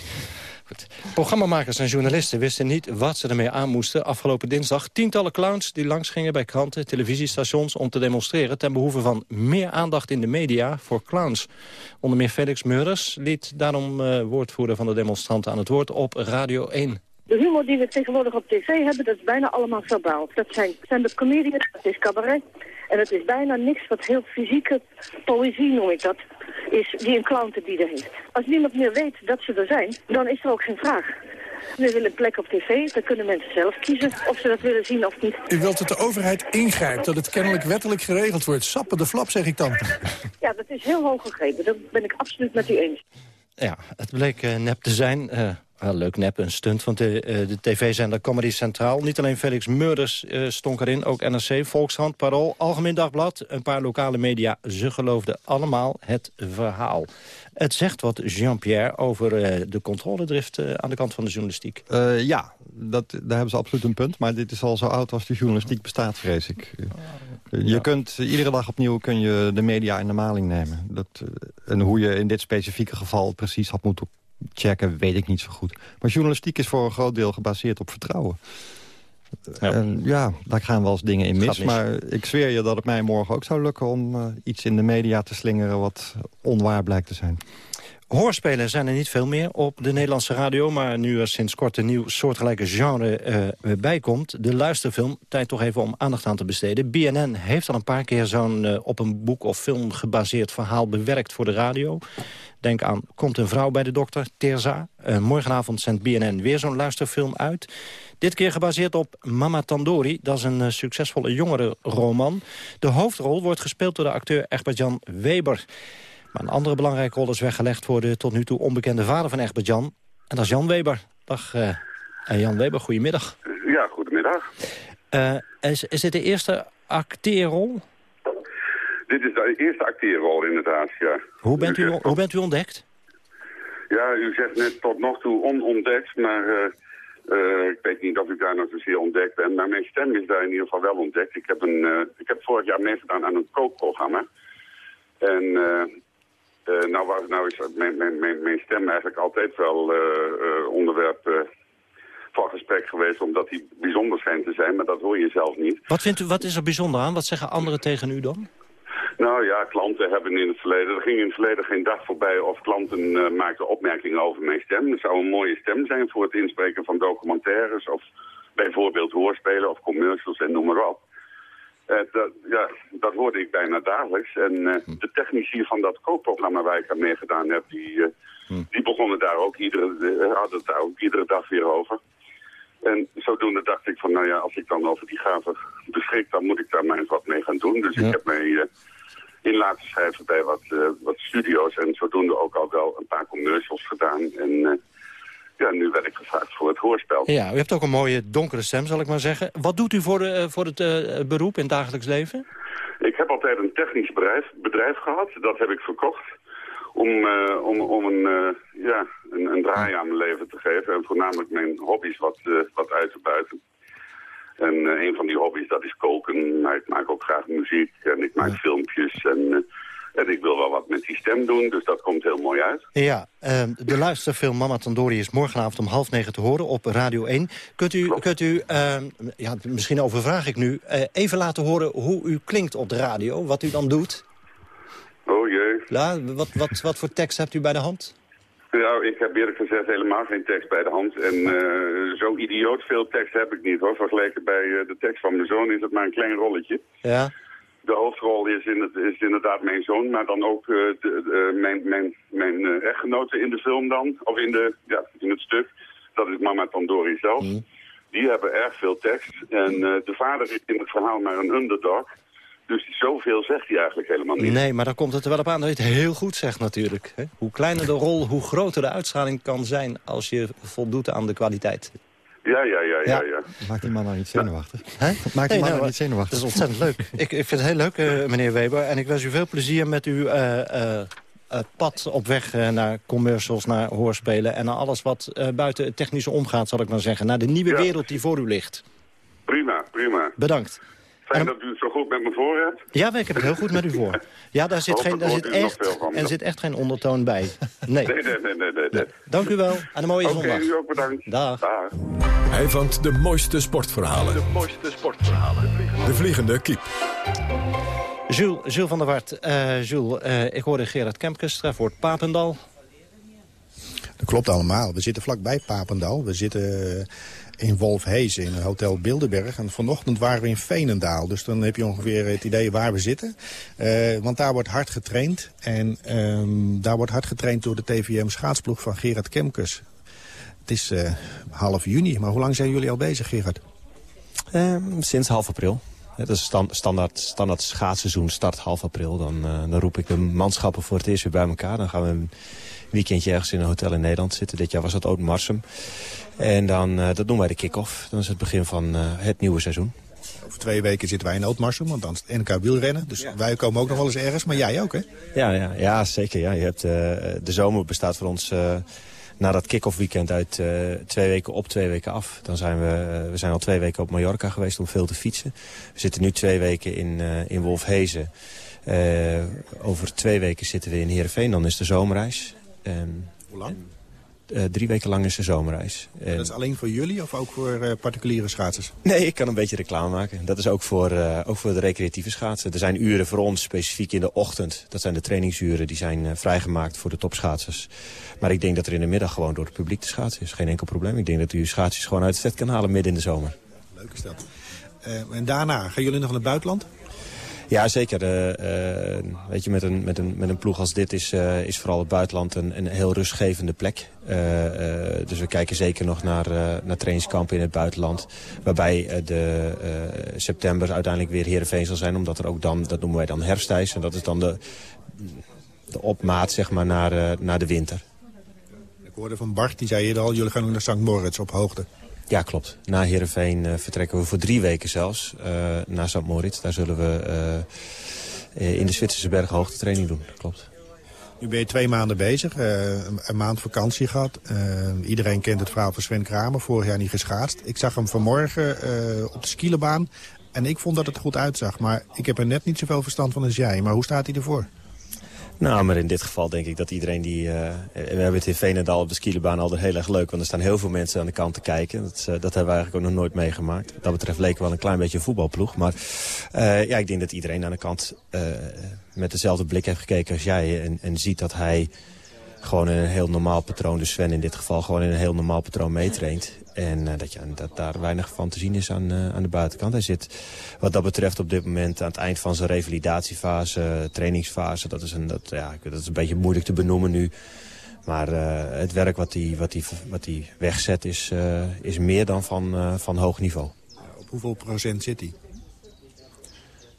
Programmamakers en journalisten wisten niet wat ze ermee aan moesten. Afgelopen dinsdag tientallen clowns die langsgingen bij kranten, televisiestations... om te demonstreren ten behoeve van meer aandacht in de media voor clowns. Onder meer Felix Meurders liet daarom uh, woordvoerder van de demonstranten aan het woord op Radio 1. De humor die we tegenwoordig op tv hebben, dat is bijna allemaal verbaal. Dat zijn stand-up comedians, dat is cabaret. En het is bijna niks wat heel fysieke poëzie, noem ik dat, is die een clown te bieden heeft. Als niemand meer weet dat ze er zijn, dan is er ook geen vraag. We willen een plek op tv, dan kunnen mensen zelf kiezen of ze dat willen zien of niet. U wilt dat de overheid ingrijpt, dat het kennelijk wettelijk geregeld wordt. Sappen de flap, zeg ik dan. Ja, dat is heel hoog gegrepen. Dat ben ik absoluut met u eens. Ja, het bleek uh, nep te zijn. Uh, leuk nep, een stunt van de, uh, de tv-zender Comedy Centraal. Niet alleen Felix Murders uh, stonk erin, ook NRC, Volkshand, Parool, Algemeen Dagblad. Een paar lokale media, ze geloofden allemaal het verhaal. Het zegt wat Jean-Pierre over uh, de controledrift aan de kant van de journalistiek. ja, dat, daar hebben ze absoluut een punt. Maar dit is al zo oud als de journalistiek bestaat, vrees ik. Je kunt iedere dag opnieuw kun je de media in de maling nemen. Dat, en hoe je in dit specifieke geval precies had moeten checken, weet ik niet zo goed. Maar journalistiek is voor een groot deel gebaseerd op vertrouwen. Ja. En ja, daar gaan wel eens dingen in mis, Maar ik zweer je dat het mij morgen ook zou lukken... om uh, iets in de media te slingeren wat onwaar blijkt te zijn. Hoorspelen zijn er niet veel meer op de Nederlandse radio... maar nu er sinds kort een nieuw soortgelijke genre uh, bijkomt... de luisterfilm, tijd toch even om aandacht aan te besteden. BNN heeft al een paar keer zo'n uh, op een boek of film gebaseerd verhaal bewerkt voor de radio. Denk aan Komt een vrouw bij de dokter, Terza. Uh, morgenavond zendt BNN weer zo'n luisterfilm uit. Dit keer gebaseerd op Mama Tandori. Dat is een succesvolle jongerenroman. De hoofdrol wordt gespeeld door de acteur Egbert-Jan Weber. Maar een andere belangrijke rol is weggelegd... voor de tot nu toe onbekende vader van Egbert-Jan. En dat is Jan Weber. Dag uh, Jan Weber, goedemiddag. Ja, goedemiddag. is, is dit de eerste acteerrol? Dit is de eerste acteerrol inderdaad, ja. Hoe bent u, hoe bent u ontdekt? Ja, u zegt net tot nog toe onontdekt, maar uh, uh, ik weet niet of ik daar nog zozeer ontdekt ben. Maar mijn stem is daar in ieder geval wel ontdekt. Ik heb, een, uh, ik heb vorig jaar meegedaan aan een kookprogramma. En nou, was, nou is mijn, mijn, mijn, mijn stem eigenlijk altijd wel onderwerp van gesprek geweest... omdat die bijzonder schijnt te zijn, maar dat hoor je zelf niet. Wat, vindt u, wat is er bijzonder aan? Wat zeggen anderen tegen u dan? Nou ja, klanten hebben in het verleden, er ging in het verleden geen dag voorbij of klanten maakten opmerkingen over mijn stem. Het zou een mooie stem zijn voor het inspreken van documentaires of bijvoorbeeld hoorspelen of commercials en noem maar op. Uh, dat, ja, dat hoorde ik bijna dagelijks. En uh, de technici van dat kookprogramma waar ik aan meegedaan heb, die, hm. die begonnen daar ook iedere, hadden het daar ook iedere dag weer over. En zodoende dacht ik van, nou ja, als ik dan over die gaven beschik, dan moet ik daar maar eens wat mee gaan doen. Dus ik heb mij in laten schrijven bij wat, uh, wat studio's en zodoende ook al wel een paar commercials gedaan. En uh, ja, nu werd ik gevraagd voor het hoorspel. Ja, u hebt ook een mooie donkere stem, zal ik maar zeggen. Wat doet u voor, de, uh, voor het beroep in het dagelijks leven? Ik heb altijd een technisch bedrijf, bedrijf gehad. Dat heb ik verkocht om, om, om een, ja, een, een draai aan mijn leven te geven. En voornamelijk mijn hobby's wat, wat uit te buiten. En een van die hobby's, dat is koken. Maar ik maak ook graag muziek en ik maak filmpjes. En, en ik wil wel wat met die stem doen, dus dat komt heel mooi uit. Ja, uh, de luisterfilm Mama Tandori is morgenavond om half negen te horen op Radio 1. Kunt u, kunt u ehm, ja, misschien overvraag ik nu, eh, even laten horen hoe u klinkt op de radio? Wat u dan doet? Oh jee. Ja, wat, wat, wat voor tekst hebt u bij de hand? Nou, ik heb eerlijk gezegd helemaal geen tekst bij de hand. En uh, zo idioot veel tekst heb ik niet hoor. Vergeleken bij uh, de tekst van mijn zoon is het maar een klein rolletje. Ja. De hoofdrol is, in het, is inderdaad mijn zoon, maar dan ook uh, de, de, mijn, mijn, mijn echtgenote in de film dan. Of in, de, ja, in het stuk. Dat is mama Tandori zelf. Mm. Die hebben erg veel tekst. En de vader is in het verhaal maar een underdog. Dus zoveel zegt hij eigenlijk helemaal niet. Nee, maar dan komt het er wel op aan dat je het heel goed zegt natuurlijk. Hè? Hoe kleiner de rol, hoe groter de uitstraling kan zijn... als je voldoet aan de kwaliteit. Ja, ja, ja, ja. ja. Maakt die man nou niet zenuwachtig? Hè? Maakt die man nou, nou niet zenuwachtig? Dat is ontzettend leuk. ik, ik vind het heel leuk, uh, meneer Weber. En ik wens u veel plezier met uw uh, uh, pad op weg naar commercials, naar hoorspelen... en naar alles wat buiten het technische omgaat, zal ik maar zeggen. Naar de nieuwe ja. wereld die voor u ligt. Prima, prima. Bedankt. Fijn dat u het zo goed met me voor hebt. Ja, ik heb het heel goed met u voor. Ja, daar zit, geen, daar zit, echt, er zit echt geen ondertoon bij. Nee. Nee, nee, nee, nee, nee, nee. Dank u wel. En een mooie Oké, zondag. u ook bedankt. Dag. Dag. Hij vangt de mooiste sportverhalen. De mooiste sportverhalen. De vliegende kiep. Jules, Jules van der Wart. Uh, Jules, uh, ik hoorde Gerard Kemkes, Trefwoord Papendal. Dat klopt allemaal. We zitten vlakbij Papendal. We zitten in Wolfhezen in Hotel Bilderberg. En vanochtend waren we in Veenendaal. Dus dan heb je ongeveer het idee waar we zitten. Uh, want daar wordt hard getraind. En um, daar wordt hard getraind door de TVM schaatsploeg van Gerard Kemkes. Het is uh, half juni. Maar hoe lang zijn jullie al bezig, Gerard? Um, sinds half april. Het is stand, standaard, standaard schaatsseizoen start half april. Dan, dan roep ik de manschappen voor het eerst weer bij elkaar. Dan gaan we weekendje ergens in een hotel in Nederland zitten. Dit jaar was dat Oud Marsum. En dan, uh, dat doen wij de kick-off. Dan is het begin van uh, het nieuwe seizoen. Over twee weken zitten wij in Oud-Marsum, want dan is het NK wielrennen. Dus ja. wij komen ook nog wel eens ergens, maar jij ook, hè? Ja, ja, ja zeker. Ja. Je hebt, uh, de zomer bestaat voor ons na dat kick-off weekend uit twee weken op, twee weken af. Dan zijn we, we zijn al twee weken op Mallorca geweest om veel te fietsen. We zitten nu twee weken in, in Wolfhezen. over twee weken zitten we in Heerenveen, dan is de zomerreis. En, Hoe lang? En, uh, drie weken lang is de zomerreis. En... Dat is alleen voor jullie of ook voor uh, particuliere schaatsers? Nee, ik kan een beetje reclame maken. Dat is ook voor, uh, ook voor de recreatieve schaatsen. Er zijn uren voor ons, specifiek in de ochtend. Dat zijn de trainingsuren, die zijn vrijgemaakt voor de topschaatsers. Maar ik denk dat er in de middag gewoon door het publiek te schaatsen is. Geen enkel probleem. Ik denk dat u uw schaatsjes gewoon uit het vet kan halen midden in de zomer. Leuk is dat. en daarna, gaan jullie nog naar het buitenland? Ja, zeker. Uh, uh, weet je, met een, met, een, met een ploeg als dit is, uh, is vooral het buitenland een, een heel rustgevende plek. dus we kijken zeker nog naar, naar trainingskampen in het buitenland. Waarbij de september uiteindelijk weer Heerenveen zal zijn. Omdat er ook dan, dat noemen wij dan herfstijs. En dat is dan de, de opmaat zeg maar, naar, naar de winter. Ik hoorde van Bart, die zei eerder al, jullie gaan ook naar St. Moritz op hoogte. Ja, klopt. Na Heerenveen uh, vertrekken we voor drie weken zelfs uh, naar St. Moritz. Daar zullen we in de Zwitserse bergen hoogtetraining doen. Klopt. Nu ben je twee maanden bezig, een, maand vakantie gehad. iedereen kent het verhaal van Sven Kramer, vorig jaar niet geschaatst. Ik zag hem vanmorgen op de skielenbaan en ik vond dat het goed uitzag. Maar ik heb er net niet zoveel verstand van als jij. Maar hoe staat hij ervoor? Nou, maar in dit geval denk ik dat iedereen die... Uh, we hebben het in Veenendaal op de skielenbaan altijd heel erg leuk. Want er staan heel veel mensen aan de kant te kijken. Dat, uh, dat hebben we eigenlijk ook nog nooit meegemaakt. Wat dat betreft leken we wel een klein beetje een voetbalploeg. Maar uh, ja, ik denk dat iedereen aan de kant met dezelfde blik heeft gekeken als jij. En, en ziet dat hij gewoon in een heel normaal patroon, dus Sven in dit geval, gewoon in een heel normaal patroon meetraint. En uh, dat, ja, dat daar weinig van te zien is aan, uh, aan de buitenkant. Hij zit wat dat betreft op dit moment aan het eind van zijn revalidatiefase, trainingsfase. Dat is, een, dat, ja, dat is een beetje moeilijk te benoemen nu. Maar uh, het werk wat hij wat die, wat die wegzet is, is meer dan van, van hoog niveau. Op hoeveel procent zit hij?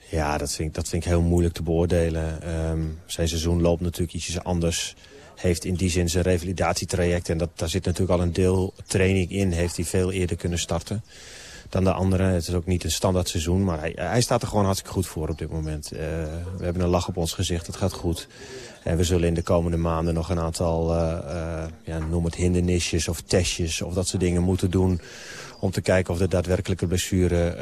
Ja, dat vind ik, dat vind ik heel moeilijk te beoordelen. Um, zijn seizoen loopt natuurlijk ietsjes anders heeft in die zin zijn revalidatietraject. En dat, daar zit natuurlijk al een deel training in. Heeft hij veel eerder kunnen starten dan de anderen. Het is ook niet een standaard seizoen, maar hij, hij staat er gewoon hartstikke goed voor op dit moment. Uh, we hebben een lach op ons gezicht, het gaat goed. En we zullen in de komende maanden nog een aantal, uh, uh, ja, noem het hindernisjes of testjes of dat soort dingen moeten doen om te kijken of de daadwerkelijke blessure,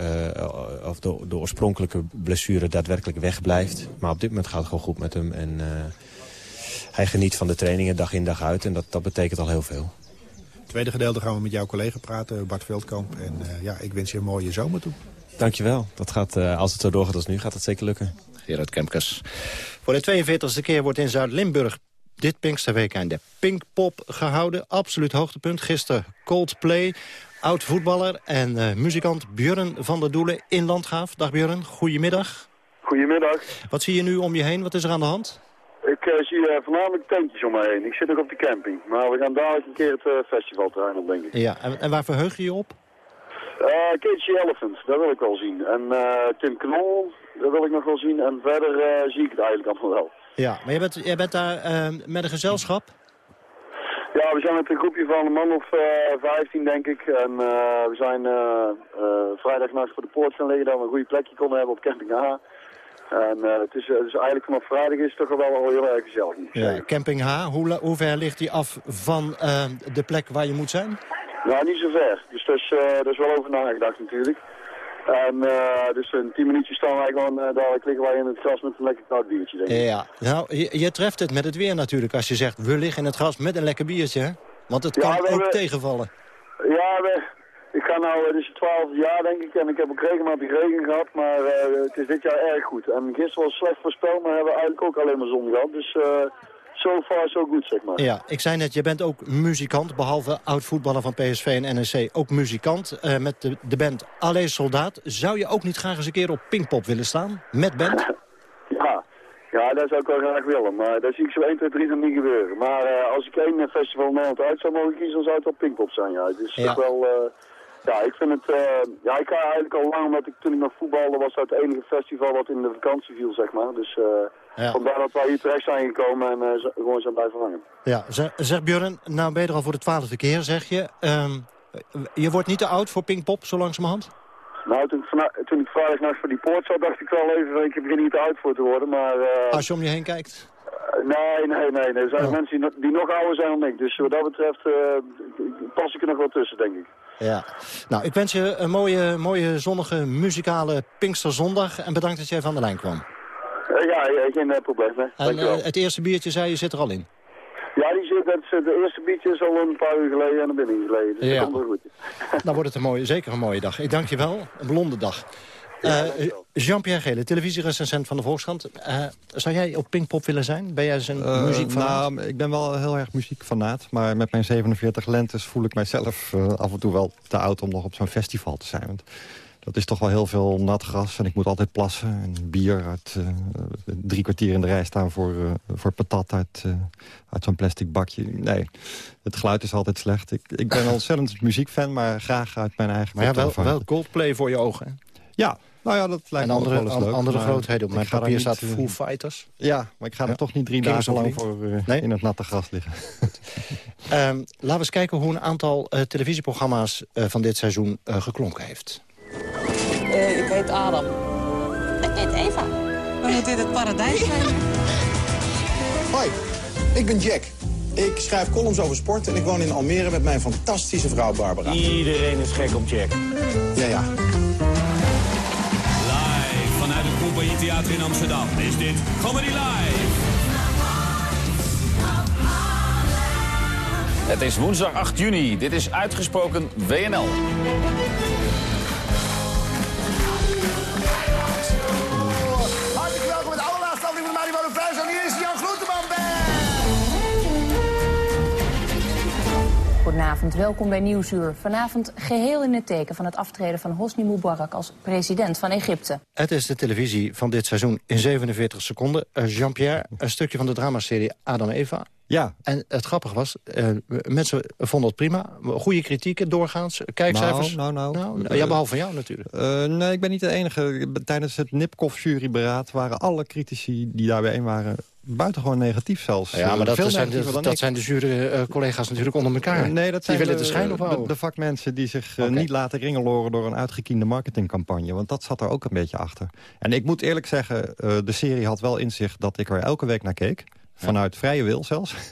of de, de, oorspronkelijke blessure daadwerkelijk wegblijft. Maar op dit moment gaat het gewoon goed met hem. En hij geniet van de trainingen dag in dag uit. En dat, dat betekent al heel veel. Tweede gedeelte gaan we met jouw collega praten, Bart Veldkamp. En uh, ja, ik wens je een mooie zomer toe. Dankjewel. Dat gaat, uh, als het zo doorgaat als nu, gaat het zeker lukken. Gerard Kemkes. Voor de 42e keer wordt in Zuid-Limburg dit Pinksterweekend de Pinkpop gehouden. Absoluut hoogtepunt. Gisteren Coldplay, oud-voetballer en uh, muzikant Björn van der Doelen in Landgraaf. Dag Björn, goedemiddag. Goedemiddag. Wat zie je nu om je heen? Wat is er aan de hand? Ik uh, zie uh, voornamelijk tentjes om me heen. Ik zit ook op de camping. Maar we gaan dadelijk een keer het uh, festivalterrein op, denk ik. Ja, en, en, waar verheug je je op? Casey Elephant, dat wil ik wel zien. En Tim Knol, dat wil ik nog wel zien. En verder zie ik het eigenlijk allemaal wel. Ja, maar jij bent, jij bent daar met een gezelschap? Ja, we zijn met een groepje van een man of vijftien, denk ik. En we zijn vrijdagnacht voor de poort gaan liggen... dat we een goede plekje konden hebben op camping A. En uh, het is, dus eigenlijk vanaf vrijdag is het toch wel al heel erg gezellig. Ja, camping H, hoe, hoe ver ligt die af van uh, de plek waar je moet zijn? Nou, niet zo ver. Dus dat is, uh, dat is wel over nagedacht natuurlijk. En dus in tien minuutjes staan wij gewoon dadelijk liggen wij in het gras met een lekker koud biertje, denk ik. Ja, nou, je, je, treft het met het weer natuurlijk als je zegt we liggen in het gras met een lekker biertje, hè? Want het kan ook tegenvallen. Ja, we, ik ga nou, het is het twaalfde jaar denk ik en ik heb ook regelmatig regen gehad, maar uh, het is dit jaar erg goed. En gisteren was slecht voorspeld, maar hebben we eigenlijk ook alleen maar zon gehad. Dus uh, so far so good, zeg maar. Ja, ik zei net, je bent ook muzikant, behalve oud-voetballer van PSV en NEC, ook muzikant. Uh, met de, de band Allee Soldaat. Zou je ook niet graag eens een keer op Pinkpop willen staan, met band? [LAUGHS] ja, ja, dat zou ik wel graag willen, maar dat zie ik zo 1, 2, 3 nog niet gebeuren. Maar als ik één festival Nederland uit zou mogen kiezen, dan zou het op Pinkpop zijn, ja. Het is ja. toch wel... Ja, ik vind het... Uh, ja, ik ga eigenlijk al lang, omdat ik toen ik nog voetbalde, was dat het enige festival wat in de vakantie viel, zeg maar. Dus uh, ja. vandaar dat wij hier terecht zijn gekomen en uh, gewoon zijn blijven hangen. Ja, zeg, zeg Björn, nou ben je er al voor de twaalfde keer, zeg je. Um, je wordt niet te oud voor Pinkpop, zo langzamerhand? Nou, toen, toen ik vrijdagnacht voor die poort zat, dacht ik wel even, ik begin niet te oud voor te worden, maar... Als je om je heen kijkt? Nee, nee, nee. Er zijn oh. mensen die, die, nog ouder zijn dan ik. Dus wat dat betreft pas ik er nog wel tussen, denk ik. Ja, nou, ik wens je een mooie, mooie zonnige muzikale Pinksterzondag. En bedankt dat jij van de lijn kwam. Ja, geen uh, probleem. Hè. En uh, het eerste biertje, zei je, zit er al in? Ja, die zit, het, de eerste biertje is al een paar uur geleden en een binnen geleden. Dus ja. dat komt wel goed. Dan wordt het een mooie, zeker een mooie dag. Ik dank je wel. Een blonde dag. Uh, Jean-Pierre Gele, televisierecensent van de Volkskrant. Uh, zou jij op Pinkpop willen zijn? Ben jij zijn uh, muziekfanaat? Nou, ik ben wel heel erg muziekfanaat. Maar met mijn 47 lentes voel ik mijzelf af en toe wel te oud om nog op zo'n festival te zijn. Want dat is toch wel heel veel nat gras en ik moet altijd plassen. En bier uit drie kwartier in de rij staan voor, voor patat uit, uit zo'n plastic bakje. Nee, het geluid is altijd slecht. Ik, ik ben [LAUGHS] ontzettend muziekfan, maar graag uit mijn eigen... Maar ja, wel, wel Coldplay voor je ogen, Ja, nou ja, dat lijkt en andere, me wel eens leuk. andere grootheden. Op mijn papier staat Foo Fighters. Ja, maar ik ga er toch niet drie dagen lang voor uh, nee? in het natte gras liggen. [LAUGHS] um, laten we eens kijken hoe een aantal uh, televisieprogramma's uh, van dit seizoen geklonken heeft. ik heet Adam. Ik heet Eva. zou net in het paradijs zijn. Hoi, ik ben Jack. Ik schrijf columns over sport en ik woon in Almere met mijn fantastische vrouw Barbara. Iedereen is gek op Jack. Ja, ja. Compagnie Theater in Amsterdam is dit Comedy Live. Het is woensdag 8 juni. Dit is uitgesproken WNL. Goedenavond, welkom bij Nieuwsuur. Vanavond geheel in het teken van het aftreden van Hosni Mubarak als president van Egypte. Het is de televisie van dit seizoen in 47 seconden. Uh, Jean-Pierre, een stukje van de dramaserie Adam en Eva. Ja. En het grappige was, uh, mensen vonden het prima. Goede kritieken, doorgaans, kijkcijfers. Nou, nou, nou. nou ja, behalve van jou natuurlijk. Uh, nee, ik ben niet de enige. Tijdens het Nipkoff-juryberaad waren alle critici die daarbij waren buitengewoon negatief zelfs. Ja, maar dat, zijn de, dat zijn de jury-collega's natuurlijk onder elkaar. nee, dat zijn die willen de, de schijn ophouden. De, de, vakmensen die zich okay. niet laten ringeloren door een uitgekiende marketingcampagne. Want dat zat er ook een beetje achter. En ik moet eerlijk zeggen, uh, de serie had wel in zich dat ik er elke week naar keek. Vanuit vrije wil zelfs. [LAUGHS]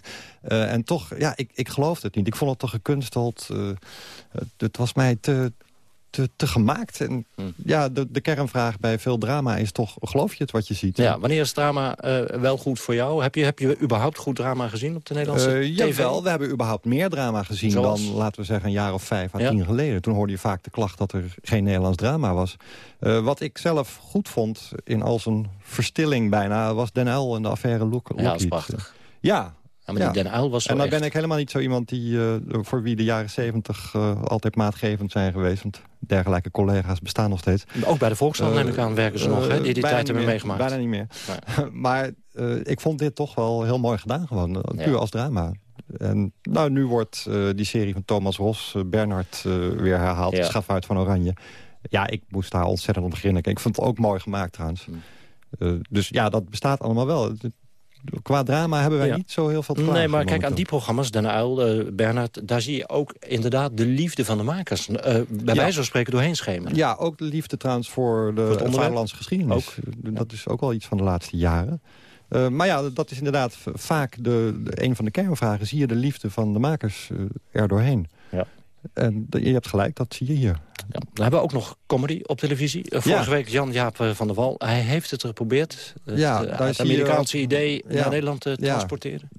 En toch, ja, ik, ik geloofde het niet. Ik vond het toch gekunsteld. Het was mij te, te, te gemaakt. En hmm. ja, de, de kernvraag bij veel drama is toch, geloof je het wat je ziet? Ja, wanneer is drama uh, wel goed voor jou? Heb je, heb je überhaupt goed drama gezien op de Nederlandse uh, TV? Jawel, we hebben überhaupt meer drama gezien Zoals? dan, laten we zeggen, een jaar of vijf à ja. tien geleden. Toen hoorde je vaak de klacht dat er geen Nederlands drama was. Uh, wat ik zelf goed vond, in al zijn verstilling bijna, was Den Uyl en de affaire Loek. Ja, dat is prachtig. Ja, ja, maar die Den Uyl was zo En dan echt... ben ik helemaal niet zo iemand die, uh, voor wie de jaren zeventig uh, altijd maatgevend zijn geweest. Want dergelijke collega's bestaan nog steeds. Ook bij de Volkskrant neem ik aan werken ze nog, hè, die die tijd hebben meegemaakt. Bijna niet meer. Nee. [LAUGHS] maar ik vond dit toch wel heel mooi gedaan gewoon. Puur ja. als drama. En nou, nu wordt die serie van Thomas Ros, Bernhard, weer herhaald. Ja. Schaf uit van Oranje. Ja, ik moest daar ontzettend om beginnen. Ik vond het ook mooi gemaakt trouwens. Hmm. dus ja, dat bestaat allemaal wel qua drama hebben wij ja. niet zo heel veel te Nee, maar kijk, aan die programma's, Den Uyl, uh, Bernhard... daar zie je ook inderdaad de liefde van de makers... Uh, bij ja. wijze van spreken doorheen schemeren. Ja, ook de liefde trouwens voor de voor vaderlandse geschiedenis. Ook. Dat is ook wel iets van de laatste jaren. Uh, maar ja, dat is inderdaad vaak de, de, een van de kernvragen. Zie je de liefde van de makers er doorheen? Ja. En je hebt gelijk, dat zie je hier. Ja, we hebben ook nog comedy op televisie. Uh, vorige ja. week Jan-Jaap van der Wal. Hij heeft het geprobeerd. Het, ja, uh, het Amerikaanse je, idee ja, naar Nederland te transporteren.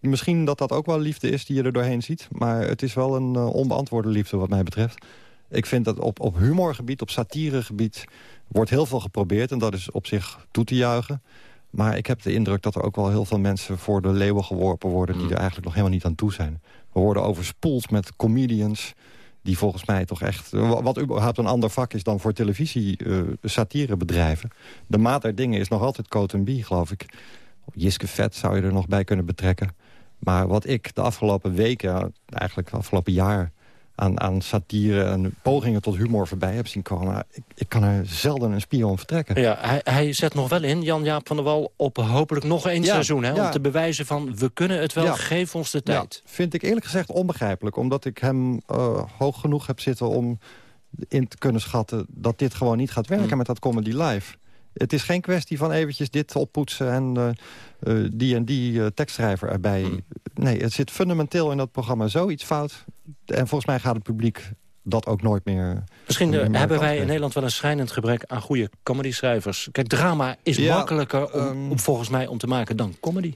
Misschien dat dat ook wel liefde is die je er doorheen ziet. Maar het is wel een uh, onbeantwoorde liefde wat mij betreft. Ik vind dat op, op humorgebied, op satiregebied... wordt heel veel geprobeerd. En dat is op zich toe te juichen. Maar ik heb de indruk dat er ook wel heel veel mensen voor de leeuwen geworpen worden... die mm. er eigenlijk nog helemaal niet aan toe zijn. We worden overspoeld met comedians die volgens mij toch echt... wat überhaupt een ander vak is dan voor televisie uh, satirebedrijven. De maat der dingen is nog altijd Coat B, geloof ik. Jiske Vet zou je er nog bij kunnen betrekken. Maar wat ik de afgelopen weken, eigenlijk het afgelopen jaar aan, aan satire en pogingen tot humor voorbij heb zien komen. Ik, ik kan er zelden een spion vertrekken. Ja, hij, hij zet nog wel in, Jan-Jaap van der Wal, op hopelijk nog één ja, seizoen. Hè, ja. Om te bewijzen van, we kunnen het wel, Ja. geef ons de tijd. Vind ik eerlijk gezegd onbegrijpelijk. Omdat ik hem uh, hoog genoeg heb zitten om in te kunnen schatten... dat dit gewoon niet gaat werken Mm. met dat Comedy Live. Het is geen kwestie van eventjes dit oppoetsen en uh, uh, die en die uh, tekstschrijver erbij. Mm. Nee, het zit fundamenteel in dat programma zoiets fout. En volgens mij gaat het publiek dat ook nooit meer... Misschien meer hebben wij in. Nederland wel een schrijnend gebrek aan goede comedy-schrijvers. Kijk, drama is Ja, makkelijker om, ehm, om volgens mij om te maken dan comedy.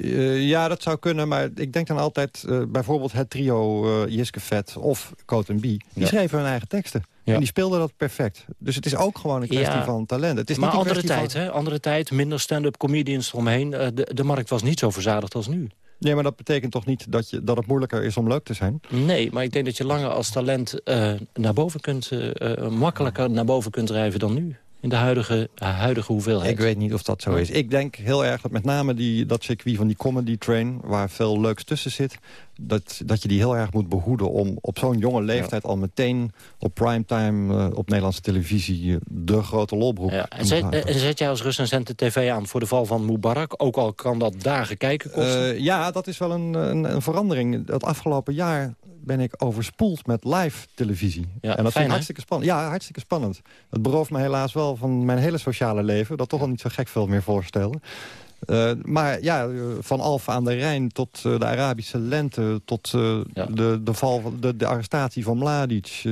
Uh, ja, dat zou kunnen, maar ik denk dan altijd... Uh, bijvoorbeeld het trio uh, Jiske Vet of Coat B. Die Ja. schreven hun eigen teksten. Ja. En die speelden dat perfect. Dus het is ook gewoon een kwestie Ja. van talent. Het is maar niet andere tijd, van... hè? Andere tijd, minder stand-up comedians eromheen. Uh, de, de markt was niet zo verzadigd als nu. Nee, maar dat betekent toch niet dat, je, dat het moeilijker is om leuk te zijn? Nee, maar ik denk dat je langer als talent uh, naar boven kunt, uh, makkelijker naar boven kunt drijven dan nu. In de huidige, huidige hoeveelheid. Ik weet niet of dat zo is. Ik denk heel erg dat met name die, dat circuit van die comedy train... waar veel leuks tussen zit... dat, dat je die heel erg moet behoeden om op zo'n jonge leeftijd... al meteen op primetime uh, op Nederlandse televisie... Uh, de grote lolbroek ja, en, zet, en zet jij als recensent de tv aan voor de val van Mubarak? Ook al kan dat dagen kijken kosten? Uh, ja, dat is wel een, een, een verandering. Het afgelopen jaar ben ik overspoeld met live televisie. Ja, en dat fijn, vind ik hartstikke spannend. Ja, hartstikke spannend. Het berooft me helaas wel van mijn hele sociale leven... dat toch al niet zo gek veel meer voorstellen. Eh, maar ja, eh, van Alfa aan de Rijn tot eh, de Arabische lente... tot de, de, val, de, de arrestatie van Mladic...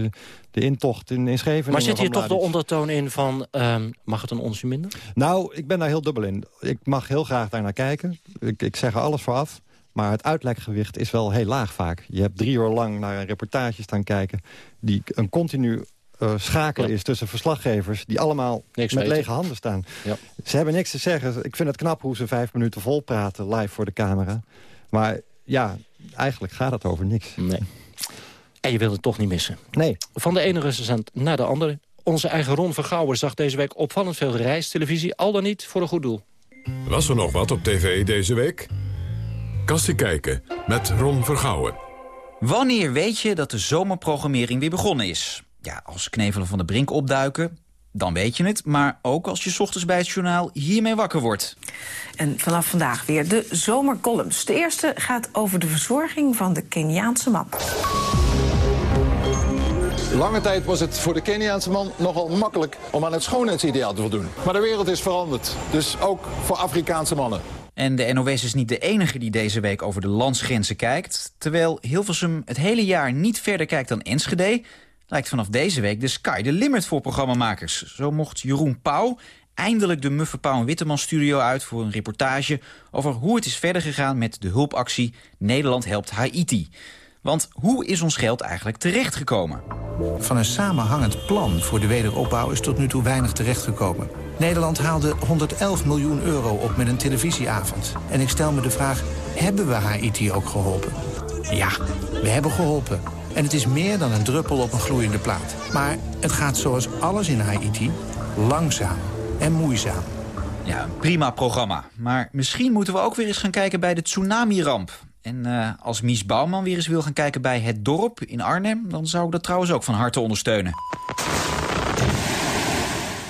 de intocht in, in Scheveningen Maar zit hier toch de ondertoon in van... ehm, mag het een onsje minder? Nou, ik ben daar heel dubbel in. Ik mag heel graag daar naar kijken. Ik, ik zeg er alles voor af. Maar het uitlekgewicht is wel heel laag vaak. Je hebt drie uur lang naar een reportage staan kijken... die een continu eh, schakelen is tussen verslaggevers... die allemaal Niks met weten. lege handen staan. Ja. Ze hebben niks te zeggen. Ik vind het knap hoe ze vijf minuten vol praten live voor de camera. Maar ja, eigenlijk gaat het over niks. Nee. En je wilt het toch niet missen. Nee. Van de ene recensent naar de andere. Onze eigen Ron Vergouwen zag deze week opvallend veel reistelevisie... al dan niet voor een goed doel. Was er nog wat op tv deze week? Kastie kijken met Ron Vergouwen. Wanneer weet je dat de zomerprogrammering weer begonnen is? Ja, als knevelen van de brink opduiken, dan weet je het. Maar ook als je 's ochtends bij het journaal hiermee wakker wordt. En vanaf vandaag weer de zomercolumns. De eerste gaat over de verzorging van de Keniaanse man. Lange tijd was het voor de Keniaanse man nogal makkelijk om aan het schoonheidsideaal te voldoen. Maar de wereld is veranderd, dus ook voor Afrikaanse mannen. En de NOS is niet de enige die deze week over de landsgrenzen kijkt. Terwijl Hilversum het hele jaar niet verder kijkt dan Enschede... lijkt vanaf deze week de sky the limit voor programmamakers. Zo mocht Jeroen Pauw eindelijk de Muffe Pauw en Witteman studio uit... voor een reportage over hoe het is verder gegaan met de hulpactie... Nederland helpt Haiti. Want hoe is ons geld eigenlijk terechtgekomen? Van een samenhangend plan voor de wederopbouw is tot nu toe weinig terechtgekomen. Nederland haalde 111 miljoen euro op met een televisieavond. En ik stel me de vraag, hebben we Haiti ook geholpen? Ja, we hebben geholpen. En het is meer dan een druppel op een gloeiende plaat. Maar het gaat zoals alles in Haiti langzaam en moeizaam. Ja, een prima programma. Maar misschien moeten we ook weer eens gaan kijken bij de tsunami-ramp. En eh, als Mies Bouwman weer eens wil gaan kijken bij Het Dorp in Arnhem... dan zou ik dat trouwens ook van harte ondersteunen.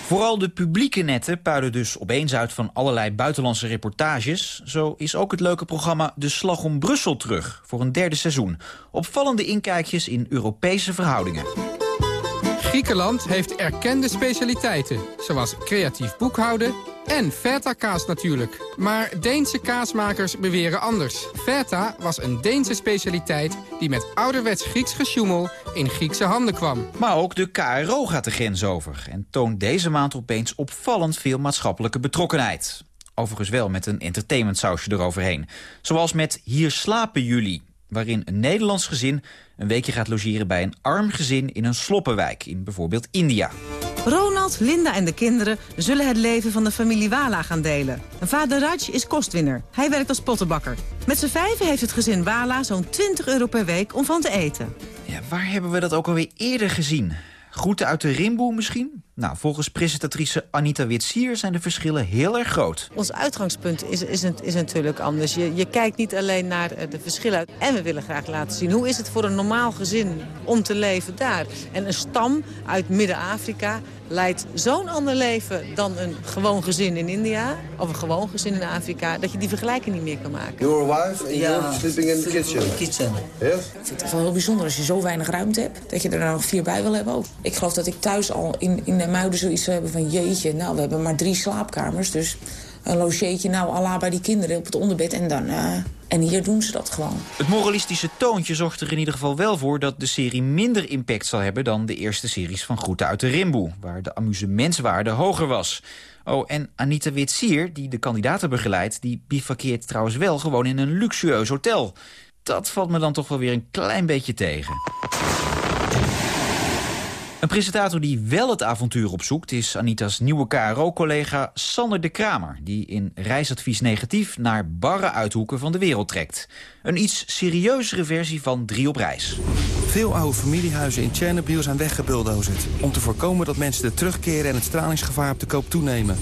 Vooral de publieke netten puilen dus opeens uit van allerlei buitenlandse reportages. Zo is ook het leuke programma De Slag om Brussel terug voor een derde seizoen. Opvallende inkijkjes in Europese verhoudingen. Griekenland heeft erkende specialiteiten, zoals creatief boekhouden en feta-kaas natuurlijk. Maar Deense kaasmakers beweren anders. Feta was een Deense specialiteit die met ouderwets Grieks gesjoemel in Griekse handen kwam. Maar ook de KRO gaat de grens over en toont deze maand opeens opvallend veel maatschappelijke betrokkenheid. Overigens wel met een entertainmentsausje eroverheen. Zoals met Hier slapen jullie, waarin een Nederlands gezin een weekje gaat logeren bij een arm gezin in een sloppenwijk in bijvoorbeeld India. Ronald, Linda en de kinderen zullen het leven van de familie Wala gaan delen. Vader Raj is kostwinner. Hij werkt als pottenbakker. Met z'n vijven heeft het gezin Wala zo'n 20 euro per week om van te eten. Ja, waar hebben we dat ook alweer eerder gezien? Groeten uit de Rimboe misschien? Nou, volgens presentatrice Anita Witsier zijn de verschillen heel erg groot. Ons uitgangspunt is, is, is natuurlijk anders. Je, je kijkt niet alleen naar eh, de verschillen. En we willen graag laten zien hoe is het voor een normaal gezin om te leven daar. En een stam uit Midden-Afrika leidt zo'n ander leven dan een gewoon gezin in India. Of een gewoon gezin in Afrika. Dat je die vergelijking niet meer kan maken. Your wife and you're sleeping in the kitchen. kitchen. Yes? Ik vind het wel heel bijzonder als je zo weinig ruimte hebt... dat je er dan nog vier bij wil hebben ook. Ik geloof dat ik thuis al in, in de muiden zoiets zou hebben van... jeetje, nou, we hebben maar drie slaapkamers, dus een logeetje... nou, Allah bij die kinderen op het onderbed en dan... eh, en hier doen ze dat gewoon. Het moralistische toontje zorgt er in ieder geval wel voor... dat de serie minder impact zal hebben dan de eerste series van Groeten uit de Rimboe... waar de amusementswaarde hoger was. Oh, en Anita Witsier, die de kandidaten begeleidt... die bivakkeert trouwens wel gewoon in een luxueus hotel. Dat valt me dan toch wel weer een klein beetje tegen. Een presentator die wel het avontuur opzoekt... is Anita's nieuwe KRO-collega Sander de Kramer... die in reisadvies negatief naar barre uithoeken van de wereld trekt. Een iets serieuzere versie van Drie op reis. Veel oude familiehuizen in Tsjernobyl zijn weggebulldozerd... om te voorkomen dat mensen er terugkeren en het stralingsgevaar op de koop toenemen.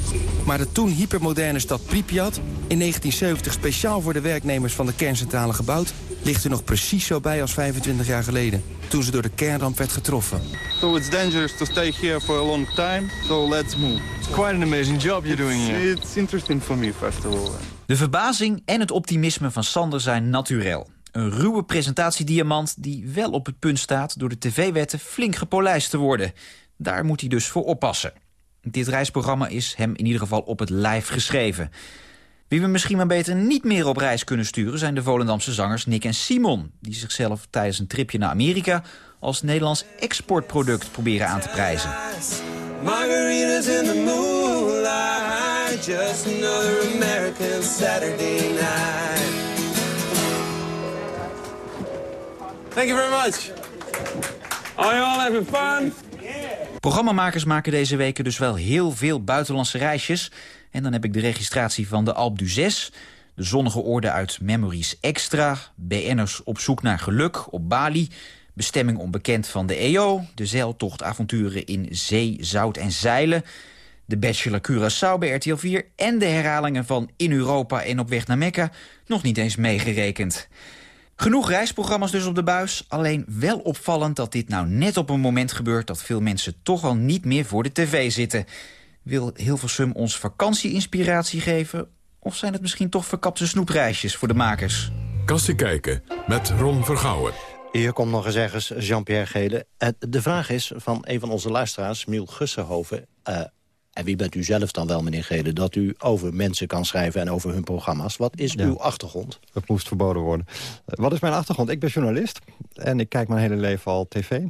Maar de toen hypermoderne stad Pripyat, in 1970 speciaal voor de werknemers van de kerncentrale gebouwd... ligt er nog precies zo bij als 25 jaar geleden, toen ze door de kernramp werd getroffen. So it's dangerous to stay here for a long time, so let's move. It's quite an amazing job you're doing here. It's interesting for me, first of all. De verbazing en het optimisme van Sander zijn naturel. Een ruwe presentatiediamant die wel op het punt staat... door de tv-wetten flink gepolijst te worden. Daar moet hij dus voor oppassen. Dit reisprogramma is hem in ieder geval op het lijf geschreven. Wie we misschien maar beter niet meer op reis kunnen sturen... zijn de Volendamse zangers Nick en Simon... die zichzelf tijdens een tripje naar Amerika... als Nederlands exportproduct proberen aan te prijzen. Margaritas in the moonlight Just another American Saturday night Thank you very much. Are you all having fun? Programmamakers maken deze weken dus wel heel veel buitenlandse reisjes. En dan heb ik de registratie van de Alp du 6... de zonnige orde uit Memories Extra... BN'ers op zoek naar geluk op Bali... bestemming onbekend van de EO... de zeiltochtavonturen in zee, zout en zeilen... de Bachelor Curaçao bij RTL 4... en de herhalingen van In Europa en Op weg naar Mekka... nog niet eens meegerekend. Genoeg reisprogramma's dus op de buis. Alleen wel opvallend dat dit nou net op een moment gebeurt... dat veel mensen toch al niet meer voor de tv zitten. Wil Hilversum ons vakantie-inspiratie geven? Of zijn het misschien toch verkapte snoepreisjes voor de makers? Kassie kijken met Ron Vergouwen. Hier komt nog eens ergens Jean-Pierre Gele. Eh, de vraag is van een van onze luisteraars, Miel Gussenhoven... Uh, en wie bent u zelf dan wel, meneer Gele... dat u over mensen kan schrijven en over hun programma's? Wat is uw achtergrond? Dat moest verboden worden. Uh, wat is mijn achtergrond? Ik ben journalist en ik kijk mijn hele leven al tv.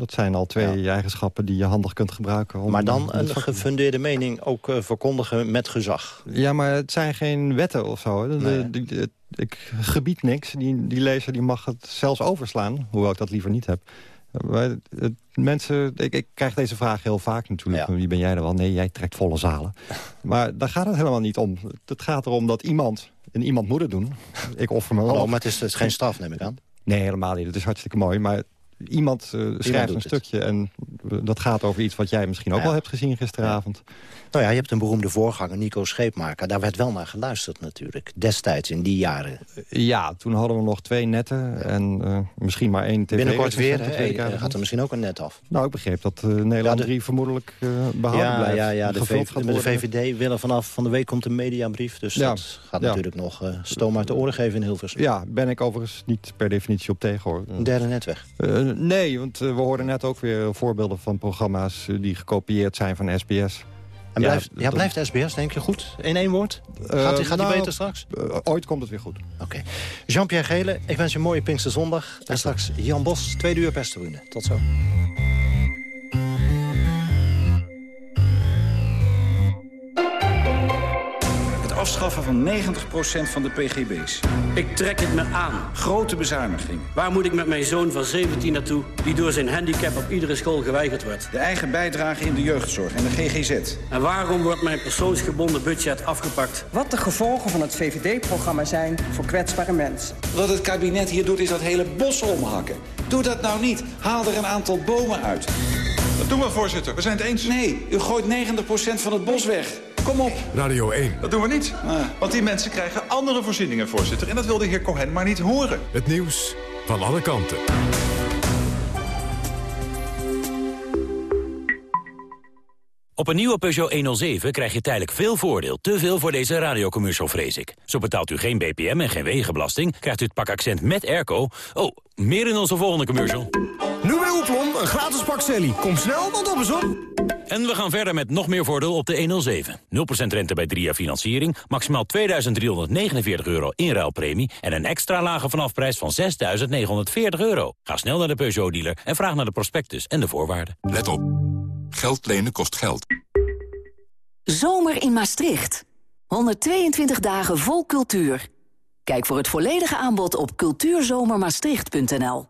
Dat zijn al twee ja. eigenschappen die je handig kunt gebruiken. Om maar dan een gefundeerde mening ook uh, verkondigen met gezag. Ja, maar het zijn geen wetten of zo. Nee. De, de, de, ik gebied niks. Die, die lezer die mag het zelfs overslaan. Hoewel ik dat liever niet heb. Maar het, mensen, ik, ik, krijg deze vraag heel vaak natuurlijk. Ja. Wie ben jij dan wel? Nee, jij trekt volle zalen. maar daar gaat het helemaal niet om. Het gaat erom dat iemand, en iemand moet het doen. Ik offer me wel. Oh, maar het is, het is geen straf, neem ik aan. Nee, helemaal niet. Het is hartstikke mooi. Maar iemand uh, schrijft een stukje en dat gaat over iets wat jij misschien ook ja. wel hebt gezien gisteravond. Ja. Nou ja, je hebt een beroemde voorganger, Nico Scheepmaker. Daar werd wel naar geluisterd natuurlijk, destijds in die jaren. Ja, toen hadden we nog twee netten en uh, misschien maar één tv. Binnenkort weer, hè? Gaat er misschien ook een net af. Nou, ik begreep dat uh, Nederland 3 ja, vermoedelijk behouden ja, blijft. Ja, ja, de, de VVD willen vanaf van de week komt een mediabrief. Dus dat gaat natuurlijk nog stoom uit de oren geven in Hilversum. Ja, ben ik overigens niet per definitie op tegen, hoor. Een derde netweg? Nee, want we hoorden net ook weer voorbeelden van programma's... die gekopieerd zijn van SBS... En blijft, ja, ja, blijft SBS, denk je, goed? In één woord? Gaat hij uh, nou, beter straks? Ooit komt het weer goed. Oké. Okay. Jean-Pierre Gele, ik wens je een mooie Pinksterzondag. En straks Jan Bos, tweede uur Pesterune. Tot zo. Afschaffen van 90% van de pgb's. Ik trek het me aan. Grote bezuiniging. Waar moet ik met mijn zoon van 17 naartoe... die door zijn handicap op iedere school geweigerd wordt? De eigen bijdrage in de jeugdzorg en de GGZ. En waarom wordt mijn persoonsgebonden budget afgepakt? Wat de gevolgen van het VVD-programma zijn voor kwetsbare mensen. Wat het kabinet hier doet is dat hele bos omhakken. Doe dat nou niet. Haal er een aantal bomen uit. Dat doen we, voorzitter. We zijn het eens. Nee, u gooit 90% van het bos weg. Kom op. Radio 1. Dat doen we niet. Ah. Want die mensen krijgen andere voorzieningen, voorzitter. En dat wil de heer Cohen maar niet horen. Het nieuws van alle kanten. Op een nieuwe Peugeot 107 krijg je tijdelijk veel voordeel. Te veel voor deze radiocommercial, vrees ik. Zo betaalt u geen BPM en geen wegenbelasting. Krijgt u het pak accent met airco. Oh, meer in onze volgende commercial. Een gratis pak Sally. Kom snel, want op is op. En we gaan verder met nog meer voordeel op de 107. 0% rente bij 3 jaar financiering, maximaal 2.349 euro inruilpremie... en een extra lage vanafprijs van 6.940 euro. Ga snel naar de Peugeot-dealer en vraag naar de prospectus en de voorwaarden. Let op. Geld lenen kost geld. Zomer in Maastricht. 122 dagen vol cultuur. Kijk voor het volledige aanbod op cultuurzomermaastricht.nl.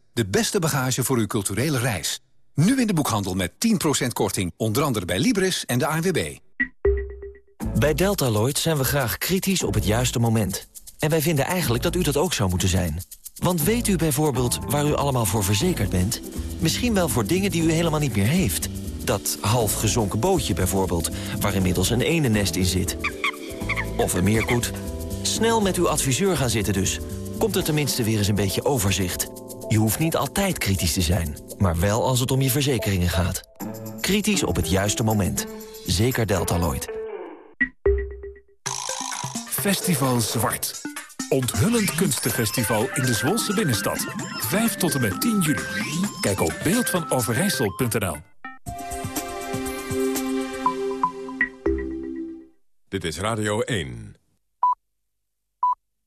De beste bagage voor uw culturele reis. Nu in de boekhandel met 10% korting, onder andere bij Libris en de ANWB. Bij Deltaloid zijn we graag kritisch op het juiste moment. En wij vinden eigenlijk dat u dat ook zou moeten zijn. Want weet u bijvoorbeeld waar u allemaal voor verzekerd bent? Misschien wel voor dingen die u helemaal niet meer heeft. Dat half gezonken bootje bijvoorbeeld, waar inmiddels een enennest in zit. Of een meerkoet. Snel met uw adviseur gaan zitten dus. Komt er tenminste weer eens een beetje overzicht. Je hoeft niet altijd kritisch te zijn, maar wel als het om je verzekeringen gaat. Kritisch op het juiste moment. Zeker Deltaloid. Festival Zwart. Onthullend kunstenfestival in de Zwolse binnenstad. 5 tot en met 10 juli. Kijk op beeldvanoverijssel.nl Dit is Radio 1.